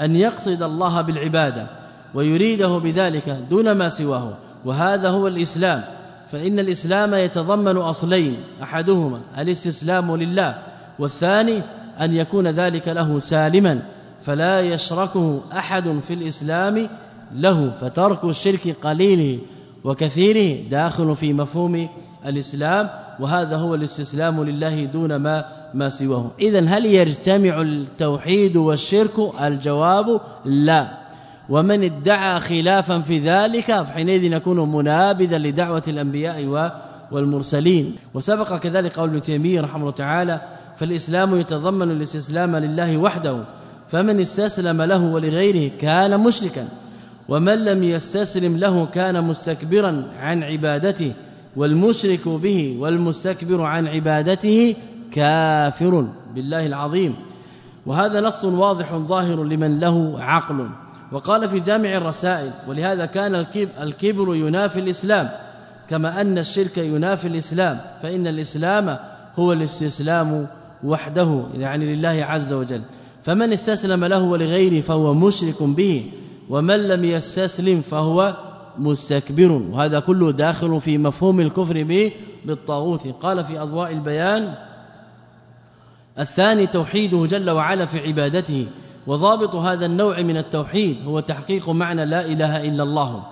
أن يقصد الله بالعبادة ويريده بذلك دون ما سواه وهذا هو الإسلام فإن الإسلام يتضمن أصلين أحدهما الاستسلام لله والثاني أن يكون ذلك له سالما فلا يشركه أحد في الإسلام له فترك الشرك قليله وكثيره داخل في مفهوم الإسلام وهذا هو الاستسلام لله دون ما ما سواه. اذا هل يجتمع التوحيد والشرك؟ الجواب لا. ومن ادعى خلافا في ذلك فحينئذ يكون منابذا لدعوة الأنبياء والمرسلين. وسبق كذلك قول ابن تيمية رحمه الله تعالى فالإسلام يتضمن الاستسلام لله وحده فمن استسلم له ولغيره كان مشركا ومن لم يستسلم له كان مستكبرا عن عبادته والمشرك به والمستكبر عن عبادته كافر بالله العظيم. وهذا نص واضح ظاهر لمن له عقل. وقال في جامع الرسائل ولهذا كان الكبر ينافي الإسلام كما أن الشرك ينافي الإسلام فإن الإسلام هو الاستسلام وحده يعني لله عز وجل. فمن استسلم له ولغيره فهو مشرك به ومن لم يستسلم فهو مستكبر. وهذا كله داخل في مفهوم الكفر به بالطاغوت. قال في أضواء البيان الثاني توحيده جل وعلا في عبادته. وضابط هذا النوع من التوحيد هو تحقيق معنى لا إله إلا الله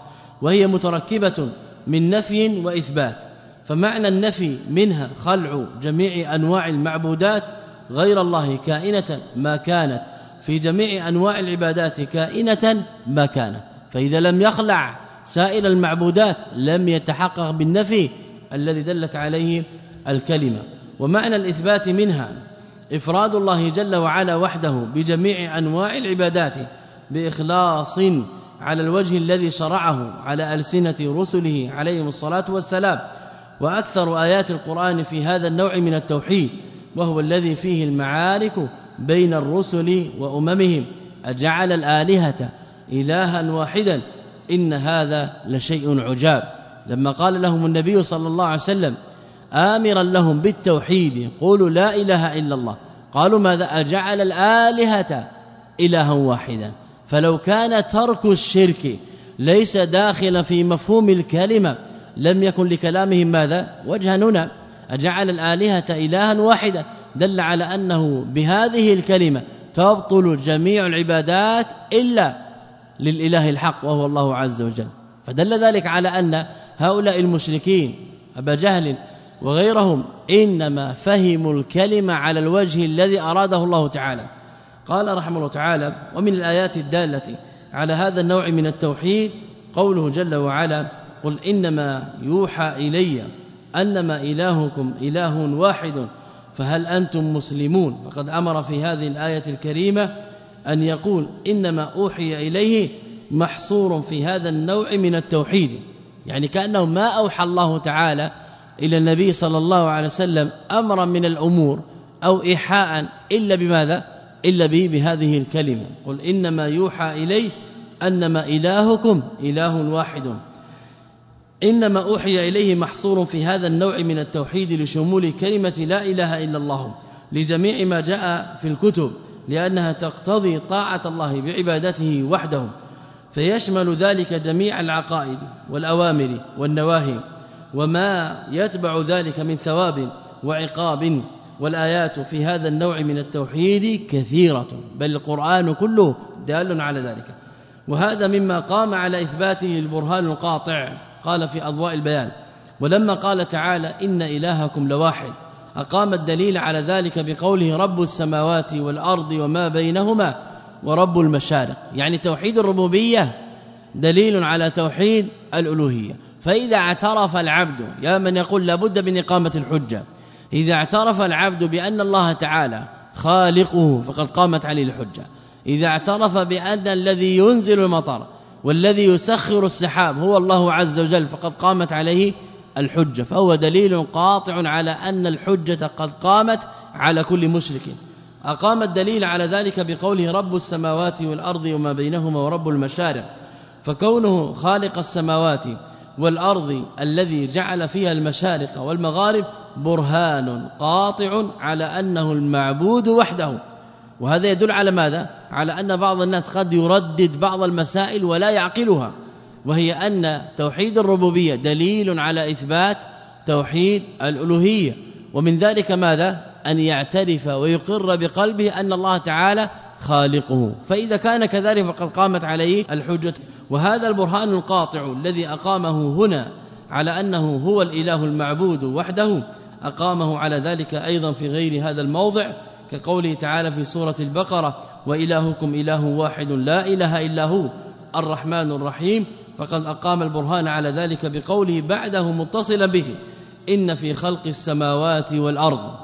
وهي متركبة من نفي وإثبات فمعنى النفي منها خلع جميع أنواع المعبودات غير الله كائنة ما كانت في جميع أنواع العبادات كائنة ما كانت فإذا لم يخلع سائر المعبودات لم يتحقق بالنفي الذي دلت عليه الكلمة ومعنى الإثبات منها إفراد الله جل وعلا وحده بجميع أنواع العبادات بإخلاص على الوجه الذي شرعه على ألسنة رسله عليهم الصلاة والسلام. وأكثر آيات القرآن في هذا النوع من التوحيد وهو الذي فيه المعارك بين الرسل وأممهم. أجعل الآلهة إلها واحدا إن هذا لشيء عجاب. لما قال لهم النبي صلى الله عليه وسلم آمرا لهم بالتوحيد قولوا لا إله إلا الله. قالوا ماذا؟ أجعل الآلهة إلها واحدا. فلو كان ترك الشرك ليس داخلا في مفهوم الكلمة لم يكن لكلامهم ماذا؟ وجها هنا أجعل الآلهة إلها واحدا. دل على أنه بهذه الكلمة تبطل جميع العبادات إلا للإله الحق وهو الله عز وجل. فدل ذلك على أن هؤلاء المشركين أبا جهل وغيرهم إنما فهموا الكلمة على الوجه الذي أراده الله تعالى. قال رحمه الله تعالى ومن الآيات الدالة على هذا النوع من التوحيد قوله جل وعلا قل إنما يوحى إلي أنما إلهكم إله واحد فهل أنتم مسلمون؟ فقد أمر في هذه الآية الكريمة أن يقول إنما أوحي إليه محصور في هذا النوع من التوحيد. يعني كأنه ما أوحى الله تعالى إلى النبي صلى الله عليه وسلم أمرا من الأمور أو إيحاء إلا بماذا؟ إلا به بهذه الكلمة. قل إنما يوحى الي أنما إلهكم إله واحد. إنما أوحي إليه محصور في هذا النوع من التوحيد لشمول كلمة لا إله إلا الله لجميع ما جاء في الكتب لأنها تقتضي طاعة الله بعبادته وحده فيشمل ذلك جميع العقائد والأوامر والنواهي. وما يتبع ذلك من ثواب وعقاب والآيات في هذا النوع من التوحيد كثيرة بل القرآن كله دال على ذلك. وهذا مما قام على إثباته البرهان القاطع قال في أضواء البيان. ولما قال تعالى إن إلهكم لواحد أقام الدليل على ذلك بقوله رب السماوات والأرض وما بينهما ورب المشارق. يعني توحيد الربوبية دليل على توحيد الألوهية. فإذا اعترف العبد يا من يقول لابد من إقامة الحجة. إذا اعترف العبد بأن الله تعالى خالقه فقد قامت عليه الحجة. إذا اعترف بأن الذي ينزل المطر والذي يسخر السحاب هو الله عز وجل فقد قامت عليه الحجة. فهو دليل قاطع على أن الحجة قد قامت على كل مشرك. أقام الدليل على ذلك بقوله رب السماوات والأرض وما بينهما ورب المشارق. فكونه خالق السماوات والأرض الذي جعل فيها المشارق والمغارب برهان قاطع على أنه المعبود وحده. وهذا يدل على ماذا؟ على أن بعض الناس قد يردد بعض المسائل ولا يعقلها وهي أن توحيد الربوبية دليل على إثبات توحيد الألوهية. ومن ذلك ماذا؟ أن يعترف ويقر بقلبه أن الله تعالى خالقه. فإذا كان كذلك فقد قامت عليه الحجة. وهذا البرهان القاطع الذي أقامه هنا على أنه هو الإله المعبود وحده أقامه على ذلك أيضا في غير هذا الموضع كقوله تعالى في سورة البقرة وإلهكم إله واحد لا إله إلا هو الرحمن الرحيم فقد أقام البرهان على ذلك بقوله بعده متصلا به إن في خلق السماوات والأرض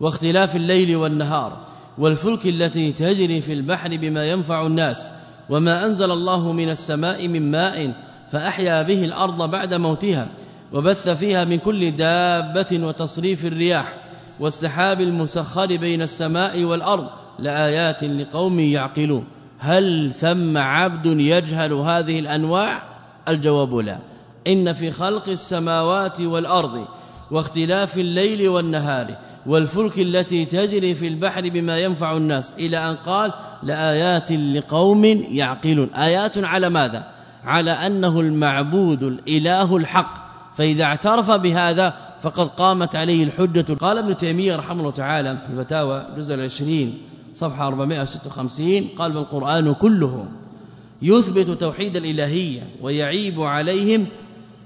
واختلاف الليل والنهار والفلك التي تجري في البحر بما ينفع الناس وما أنزل الله من السماء من ماء فأحيا به الأرض بعد موتها وبث فيها من كل دابة وتصريف الرياح والسحاب المسخر بين السماء والأرض لآيات لقوم يعقلون. هل ثم عبد يجهل هذه الأنواع؟ الجواب لا. إن في خلق السماوات والأرض واختلاف الليل والنهار والفلك التي تجري في البحر بما ينفع الناس إلى أن قال لآيات لقوم يعقلون. آيات على ماذا؟ على أنه المعبود الإله الحق. فإذا اعترف بهذا فقد قامت عليه الحجة. قال ابن تيمية رحمه الله تعالى في الفتاوى جزء العشرين صفحة 456 قال بالقرآن كله يثبت توحيد الإلهية ويعيب عليهم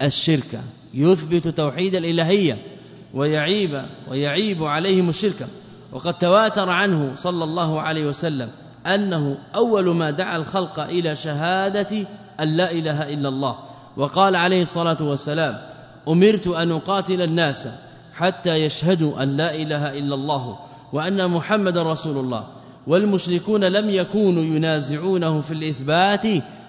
الشرك. يثبت توحيد الإلهية ويعيب ويعيب عليهم الشرك. وقد تواتر عنه صلى الله عليه وسلم أنه أول ما دعا الخلق إلى شهادة أن لا إله إلا الله. وقال عليه الصلاة والسلام أمرت أن أقاتل الناس حتى يشهدوا أن لا إله إلا الله وأن محمد رسول الله. والمشركون لم يكونوا ينازعونه في الإثبات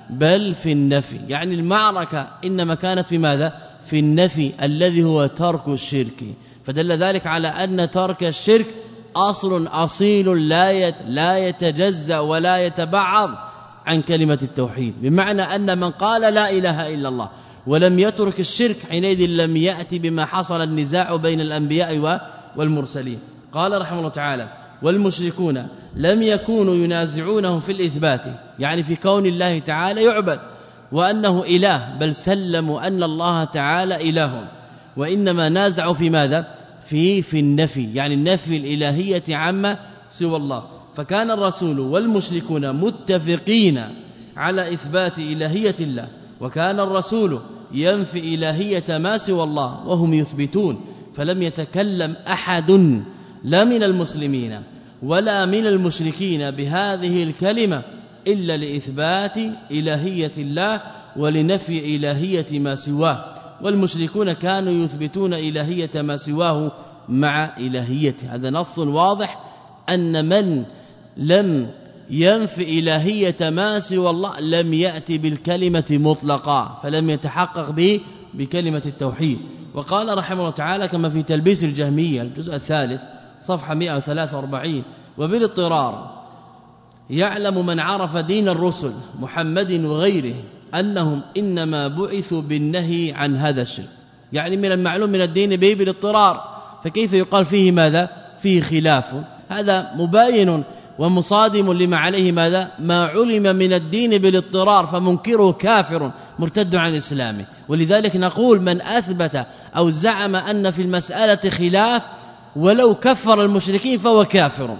بل في النفي. يعني المعركة إنما كانت في ماذا؟ في النفي الذي هو ترك الشرك. فدل ذلك على أن ترك الشرك أصل أصيل لا لا يتجزأ ولا يتبعض عن كلمة التوحيد. بمعنى أن من قال لا إله إلا الله ولم يترك الشرك حينئذ لم يأتي بما حصل النزاع بين الأنبياء والمرسلين. قال رحمه الله تعالى والمشركون لم يكونوا ينازعونه في الإثبات يعني في كون الله تعالى يعبد وأنه إله بل سلموا أن الله تعالى إله وإنما نازعوا في ماذا؟ في في النفي يعني النفي الإلهية عما سوى الله. فكان الرسول والمشركون متفقين على إثبات إلهية الله وكان الرسول ينفي إلهية ما سوى الله وهم يثبتون. فلم يتكلم أحد لا من المسلمين ولا من المشركين بهذه الكلمة إلا لإثبات إلهية الله ولنفي إلهية ما سواه. والمشركون كانوا يثبتون إلهية ما سواه مع إلهيته. هذا نص واضح أن من لم ينفي إلهية ما سوى الله لم يأتي بالكلمة مطلقا فلم يتحقق به بكلمة التوحيد. وقال رحمه الله تعالى كما في تلبيس الجهمية الجزء الثالث صفحة 143 وبالاضطرار يعلم من عرف دين الرسل محمد وغيره أنهم إنما بعثوا بالنهي عن هذا الشرك. يعني من المعلوم من الدين به بالاضطرار فكيف يقال فيه ماذا؟ فيه خلاف. هذا مباين ومصادم لما عليه ماذا؟ ما علم من الدين بالاضطرار فمنكره كافر مرتد عن الاسلام ولذلك نقول من أثبت أو زعم أن في المسألة خلاف ولو كفر المشركين فهو كافر.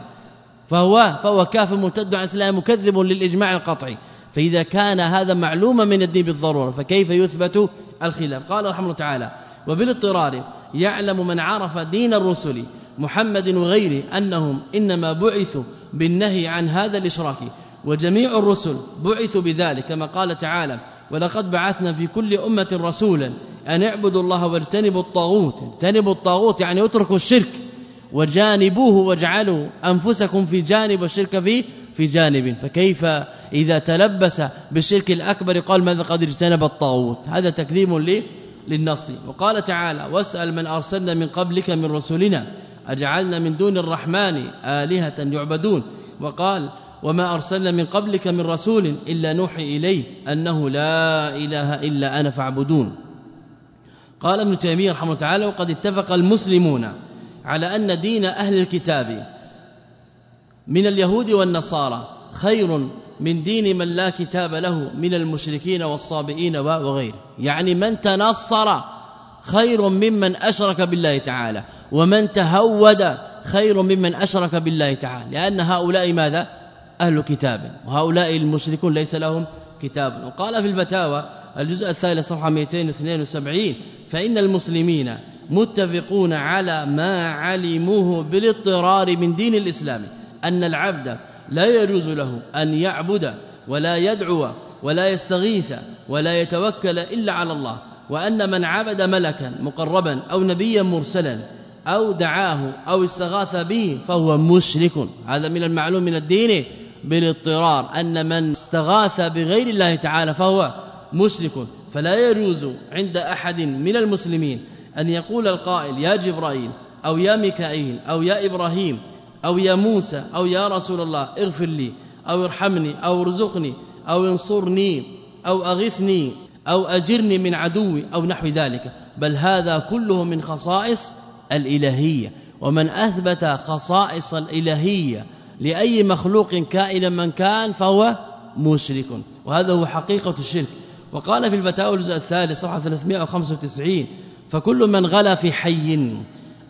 فهو فهو كافر مرتد عن الاسلام مكذب للإجماع القطعي. فإذا كان هذا معلوما من الدين بالضرورة فكيف يثبت الخلاف؟ قال رحمه الله تعالى وبالاضطرار يعلم من عرف دين الرسل محمد وغيره أنهم إنما بعثوا بالنهي عن هذا الإشراك وجميع الرسل بعثوا بذلك كما قال تعالى ولقد بعثنا في كل أمة رسولا أن اعبدوا الله واجتنبوا الطاغوت اجتنبوا الطاغوت يعني اتركوا الشرك وجانبوه واجعلوا أنفسكم في جانب الشرك في في جانب فكيف إذا تلبس بالشرك الأكبر قال ماذا قد اجتنب الطاغوت؟ هذا تكذيب للنص. وقال تعالى واسأل من أرسلنا من قبلك من رسلنا أجعلنا من دون الرحمن آلهة يعبدون؟ وقال وما أرسلنا من قبلك من رسول إلا نوحي إليه أنه لا إله إلا أنا فاعبدون. قال ابن تيمية رحمه الله تعالى وقد اتفق المسلمون على أن دين أهل الكتاب من اليهود والنصارى خير من دين من لا كتاب له من المشركين والصابئين وغيره. يعني من تنصر خير ممن أشرك بالله تعالى ومن تهود خير ممن أشرك بالله تعالى. لأن هؤلاء ماذا؟ أهل كتاب وهؤلاء المشركون ليس لهم كتاب. وقال في الفتاوى الجزء الثالث صفحة 272 فإن المسلمين متفقون على ما علموه بالاضطرار من دين الإسلام. أن العبد لا يجوز له أن يعبد ولا يدعو ولا يستغيث ولا يتوكل إلا على الله وأن من عبد ملكا مقربا أو نبيا مرسلا أو دعاه أو استغاث به فهو مشرك. هذا من المعلوم من الدين بالاضطرار أن من استغاث بغير الله تعالى فهو مشرك. فلا يجوز عند أحد من المسلمين أن يقول القائل يا جبرائيل أو يا ميكائيل أو يا إبراهيم أو يا موسى أو يا رسول الله اغفر لي أو ارحمني أو ارزقني أو انصرني أو أغثني أو أجرني من عدوي أو نحو ذلك. بل هذا كله من خصائص الإلهية. ومن أثبت خصائص الإلهية لأي مخلوق كائنا من كان فهو مشرك. وهذا هو حقيقة الشرك. وقال في الفتاوى الجزء الثالث صفحة 395 فكل من غلا في حي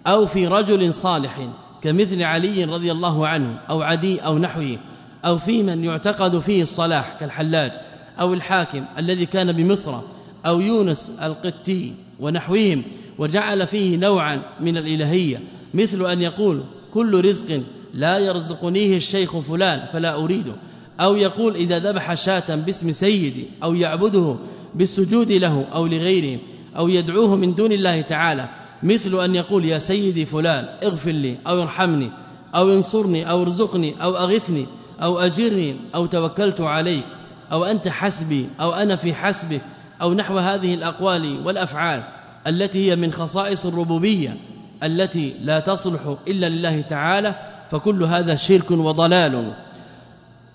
أو في رجل صالح كمثل علي رضي الله عنه أو عدي أو نحوه أو في من يعتقد فيه الصلاح كالحلاج أو الحاكم الذي كان بمصر أو يونس القتي ونحوهم وجعل فيه نوعا من الإلهية مثل أن يقول كل رزق لا يرزقنيه الشيخ فلان فلا أريده أو يقول إذا ذبح شاة باسم سيدي أو يعبده بالسجود له أو لغيره أو يدعوه من دون الله تعالى مثل أن يقول يا سيدي فلان اغفر لي أو ارحمني أو انصرني أو ارزقني أو أغثني أو أجرني أو توكلت عليك أو أنت حسبي أو أنا في حسبك أو نحو هذه الأقوال والأفعال التي هي من خصائص الربوبية التي لا تصلح إلا لله تعالى فكل هذا شرك وضلال.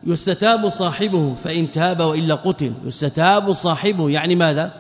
يستتاب صاحبه فإن تاب وإلا قتل. يستتاب صاحبه يعني ماذا؟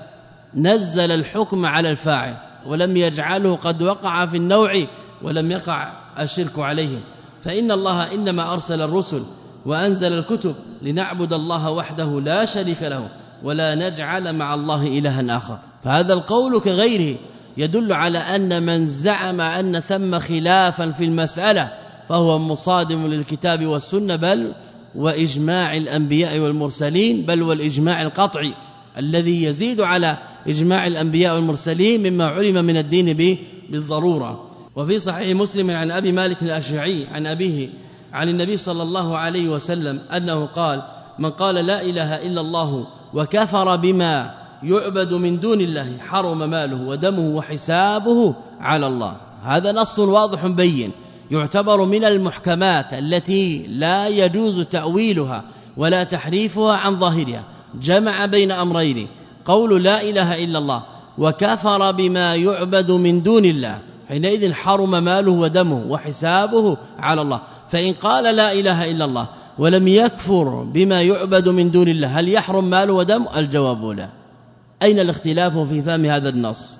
نزل الحكم على الفاعل. ولم يجعله قد وقع في النوع ولم يقع الشرك عليه فإن الله إنما أرسل الرسل وأنزل الكتب لنعبد الله وحده لا شريك له ولا نجعل مع الله إلها آخر. فهذا القول كغيره يدل على أن من زعم أن ثم خلافا في المسألة فهو مصادم للكتاب والسنة بل وإجماع الأنبياء والمرسلين بل والإجماع القطعي. الذي يزيد على إجماع الأنبياء والمرسلين مما علم من الدين به بالضرورة. وفي صحيح مسلم عن أبي مالك الأشعري عن أبيه عن النبي صلى الله عليه وسلم أنه قال من قال لا إله إلا الله وكفر بما يعبد من دون الله حرم ماله ودمه وحسابه على الله. هذا نص واضح بين. يعتبر من المحكمات التي لا يجوز تأويلها ولا تحريفها عن ظاهرها. جمع بين أمرين. قول لا إله إلا الله وكفر بما يعبد من دون الله. حينئذ حرم ماله ودمه وحسابه على الله. فإن قال لا إله إلا الله ولم يكفر بما يعبد من دون الله هل يحرم ماله ودمه الجواب لا. أين الاختلاف في فهم هذا النص؟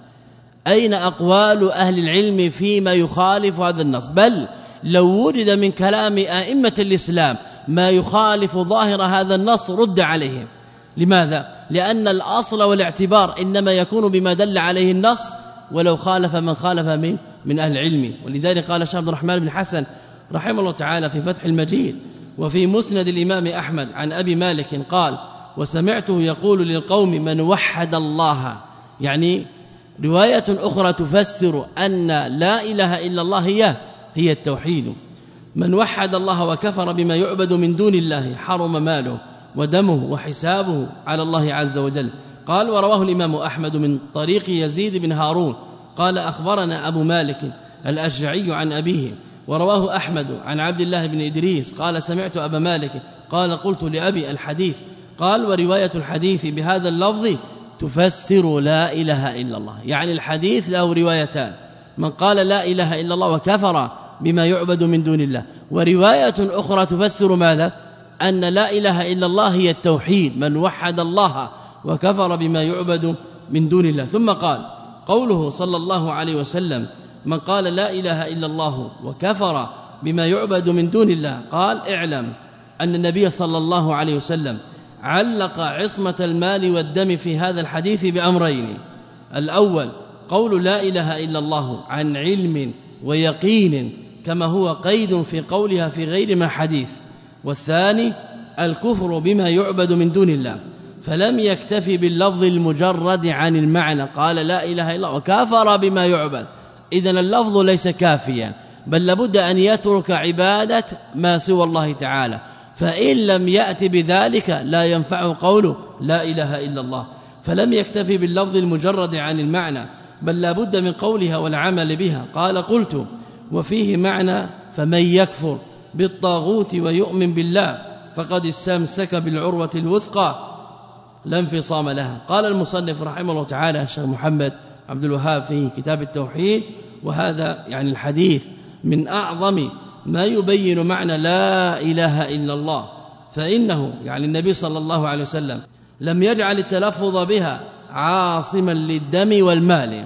أين أقوال أهل العلم فيما يخالف هذا النص؟ بل لو وجد من كلام أئمة الإسلام ما يخالف ظاهر هذا النص رد عليهم. لماذا؟ لأن الأصل والاعتبار إنما يكون بما دل عليه النص ولو خالف من خالف من من أهل العلم. ولذلك قال الشيخ عبد الرحمن بن حسن رحمه الله تعالى في فتح المجيد وفي مسند الإمام أحمد عن أبي مالك قال وسمعته يقول للقوم من وحد الله يعني رواية أخرى تفسر أن لا إله إلا الله هي هي التوحيد. من وحد الله وكفر بما يعبد من دون الله حرم ماله ودمه وحسابه على الله عز وجل. قال ورواه الإمام أحمد من طريق يزيد بن هارون. قال أخبرنا أبو مالك الاشعري عن أبيه. ورواه أحمد عن عبد الله بن إدريس. قال سمعت أبا مالك. قال قلت لأبي الحديث. قال ورواية الحديث بهذا اللفظ تفسر لا إله إلا الله. يعني الحديث له روايتان. من قال لا إله إلا الله وكفر بما يعبد من دون الله. ورواية أخرى تفسر ماذا؟ أن لا إله إلا الله هي التوحيد من وحد الله وكفر بما يعبد من دون الله. ثم قال قوله صلى الله عليه وسلم من قال لا إله إلا الله وكفر بما يعبد من دون الله. قال اعلم أن النبي صلى الله عليه وسلم علق عصمة المال والدم في هذا الحديث بأمرين. الأول قول لا إله إلا الله عن علم ويقين كما هو قيد في قولها في غير ما حديث. والثاني الكفر بما يعبد من دون الله. فلم يكتفي باللفظ المجرد عن المعنى. قال لا إله إلا الله وكفر بما يعبد. اذا اللفظ ليس كافيا. بل لابد أن يترك عبادة ما سوى الله تعالى. فإن لم ياتي بذلك لا ينفع قوله لا إله إلا الله. فلم يكتفي باللفظ المجرد عن المعنى. بل لابد من قولها والعمل بها. قال قلت وفيه معنى فمن يكفر. بالطاغوت ويؤمن بالله فقد استمسك بالعروة الوثقى. لا انفصام لها. قال المصنف رحمه الله تعالى الشيخ محمد عبد الوهاب في كتاب التوحيد وهذا يعني الحديث من أعظم ما يبين معنى لا إله إلا الله. فإنه يعني النبي صلى الله عليه وسلم لم يجعل التلفظ بها عاصما للدم والمال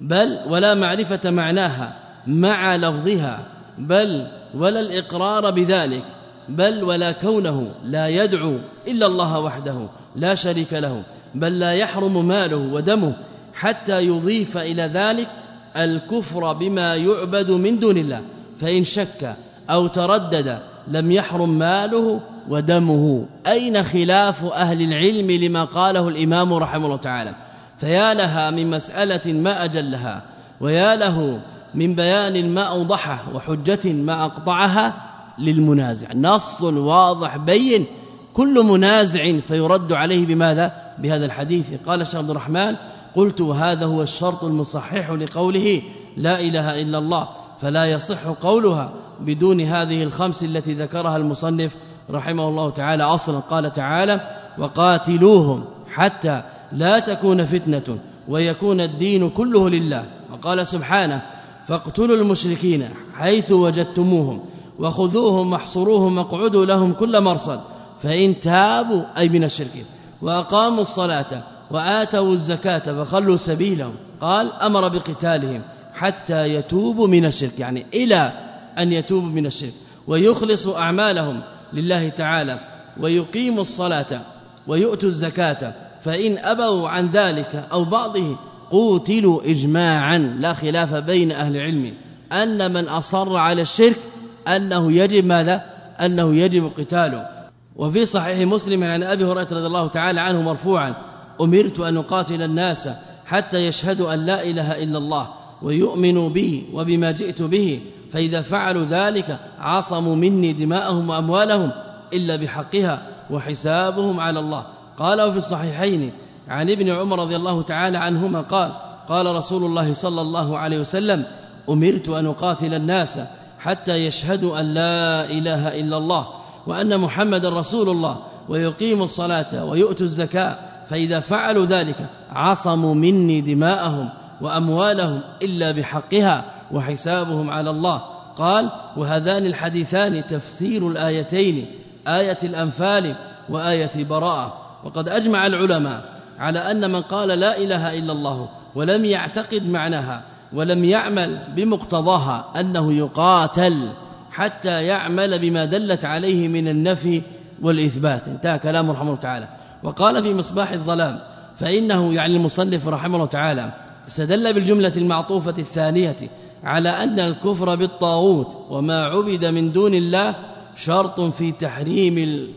بل ولا معرفة معناها مع لفظها بل ولا الإقرار بذلك بل ولا كونه لا يدعو إلا الله وحده لا شريك له بل لا يحرم ماله ودمه حتى يضيف إلى ذلك الكفر بما يعبد من دون الله فإن شك أو تردد لم يحرم ماله ودمه. أين خلاف أهل العلم لما قاله الإمام رحمه الله تعالى؟ فيا لها من مسألة ما أجلها ويا له من بيان ما أوضحه وحجة ما أقطعها للمنازع. نص واضح بين كل منازع فيرد عليه بماذا؟ بهذا الحديث. قال الشيخ عبد الرحمن قلت هذا هو الشرط المصحح لقوله لا إله إلا الله فلا يصح قولها بدون هذه الخمس التي ذكرها المصنف رحمه الله تعالى أصلا. قال تعالى وقاتلوهم حتى لا تكون فتنة ويكون الدين كله لله. وقال سبحانه فاقتلوا المشركين حيث وجدتموهم وخذوهم واحصروهم واقعدوا لهم كل مرصد فإن تابوا أي من الشرك وأقاموا الصلاة وآتوا الزكاة فخلوا سبيلهم. قال أمر بقتالهم حتى يتوبوا من الشرك يعني إلى أن يتوبوا من الشرك. ويخلصوا أعمالهم لله تعالى ويقيموا الصلاة ويؤتوا الزكاة فإن أبوا عن ذلك أو بعضه قوتلوا إجماعا لا خلاف بين أهل العلم. أن من أصر على الشرك أنه يجب ماذا؟ أنه يجب قتاله. وفي صحيح مسلم عن أبي هريرة رضي الله تعالى عنه مرفوعا أمرت أن أقاتل الناس حتى يشهدوا أن لا إله إلا الله ويؤمنوا بي وبما جئت به فإذا فعلوا ذلك عصموا مني دماءهم وأموالهم إلا بحقها وحسابهم على الله. قال في الصحيحين عن ابن عمر رضي الله تعالى عنهما قال قال رسول الله صلى الله عليه وسلم أمرت أن أقاتل الناس حتى يشهدوا أن لا إله إلا الله وأن محمد رسول الله ويقيموا الصلاة ويؤتوا الزكاة فإذا فعلوا ذلك عصموا مني دماءهم وأموالهم إلا بحقها وحسابهم على الله. قال وهذان الحديثان تفسير الآيتين آية الأنفال وآية براءة. وقد أجمع العلماء على أن من قال لا إله إلا الله ولم يعتقد معناها ولم يعمل بمقتضاها أنه يقاتل حتى يعمل بما دلت عليه من النفي والإثبات. انتهى كلامه رحمه الله تعالى. وقال في مصباح الظلام فإنه يعني المصنف رحمه الله تعالى استدل بالجملة المعطوفة الثانية على أن الكفر بالطاغوت وما عبد من دون الله شرط في تحريم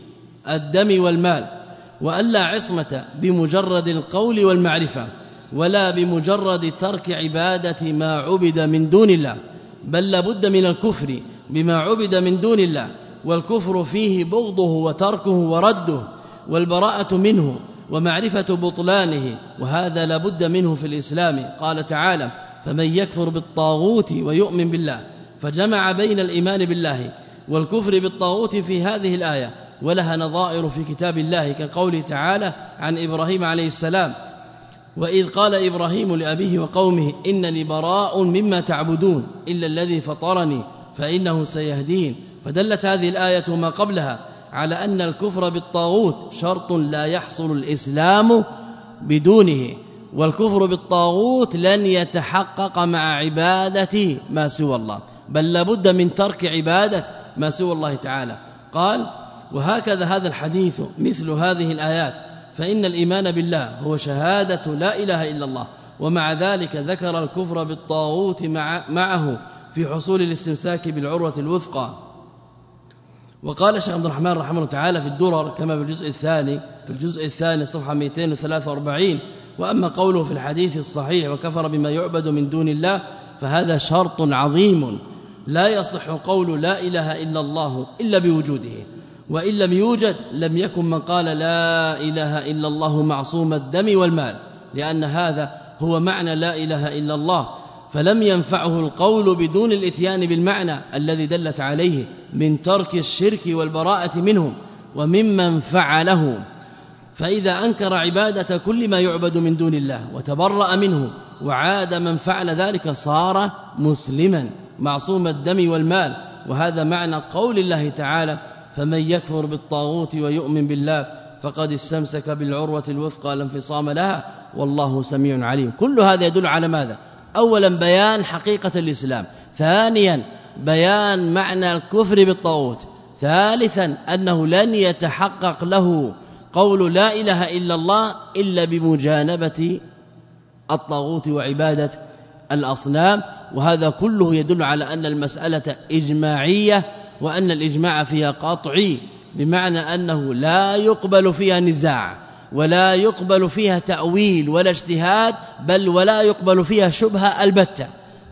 الدم والمال. وألا عصمة بمجرد القول والمعرفة ولا بمجرد ترك عبادة ما عبد من دون الله بل لابد من الكفر بما عبد من دون الله والكفر فيه بغضه وتركه ورده والبراءة منه ومعرفة بطلانه وهذا لابد منه في الإسلام. قال تعالى فمن يكفر بالطاغوت ويؤمن بالله فجمع بين الإيمان بالله والكفر بالطاغوت في هذه الآية ولها نظائر في كتاب الله كقوله تعالى عن إبراهيم عليه السلام وإذ قال إبراهيم لأبيه وقومه إنني براء مما تعبدون إلا الذي فطرني فإنه سيهدين. فدلت هذه الآية ما قبلها على أن الكفر بالطاغوت شرط لا يحصل الإسلام بدونه والكفر بالطاغوت لن يتحقق مع عبادة ما سوى الله بل لابد من ترك عبادة ما سوى الله تعالى. قال وهكذا هذا الحديث مثل هذه الآيات. فإن الإيمان بالله هو شهادة لا إله إلا الله ومع ذلك ذكر الكفر بالطاغوت مع معه في حصول الاستمساك بالعروة الوثقى. وقال الشيخ عبد الرحمن رحمه الله تعالى في الدرر كما في الجزء الثاني في الجزء الثاني صفحة 243 وأما قوله في الحديث الصحيح وكفر بما يعبد من دون الله فهذا شرط عظيم. لا يصح قول لا إله إلا الله إلا بوجوده. وإن لم يوجد لم يكن من قال لا إله إلا الله معصوم الدم والمال لأن هذا هو معنى لا إله إلا الله. فلم ينفعه القول بدون الإتيان بالمعنى الذي دلت عليه من ترك الشرك والبراءة منه وممن فعله. فإذا أنكر عبادة كل ما يعبد من دون الله وتبرأ منه وعاد من فعل ذلك صار مسلما معصوم الدم والمال. وهذا معنى قول الله تعالى فمن يكفر بالطاغوت ويؤمن بالله فقد استمسك بالعروة الوثقى لا انفصام لها والله سميع عليم. كل هذا يدل على ماذا؟ اولا بيان حقيقة الإسلام. ثانيا بيان معنى الكفر بالطاغوت. ثالثا أنه لن يتحقق له قول لا إله إلا الله إلا بمجانبة الطاغوت وعبادة الأصنام. وهذا كله يدل على أن المسألة إجماعية وأن الإجماع فيها قطعي بمعنى أنه لا يقبل فيها نزاع ولا يقبل فيها تأويل ولا اجتهاد بل ولا يقبل فيها شبهة البتة.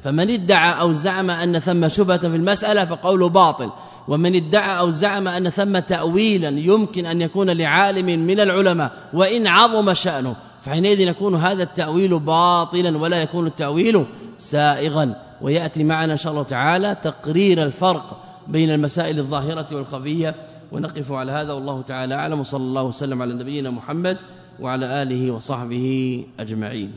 فمن ادعى أو زعم أن ثم شبهة في المسألة فقوله باطل. ومن ادعى أو زعم أن ثم تأويلا يمكن أن يكون لعالم من العلماء وإن عظم شأنه فحينئذ يكون هذا التأويل باطلا ولا يكون التأويل سائغا. ويأتي معنا إن شاء الله تعالى تقرير الفرق بين المسائل الظاهرة والخفية ونقف على هذا. والله تعالى أعلم. وصلى الله وسلم على نبينا محمد وعلى آله وصحبه أجمعين.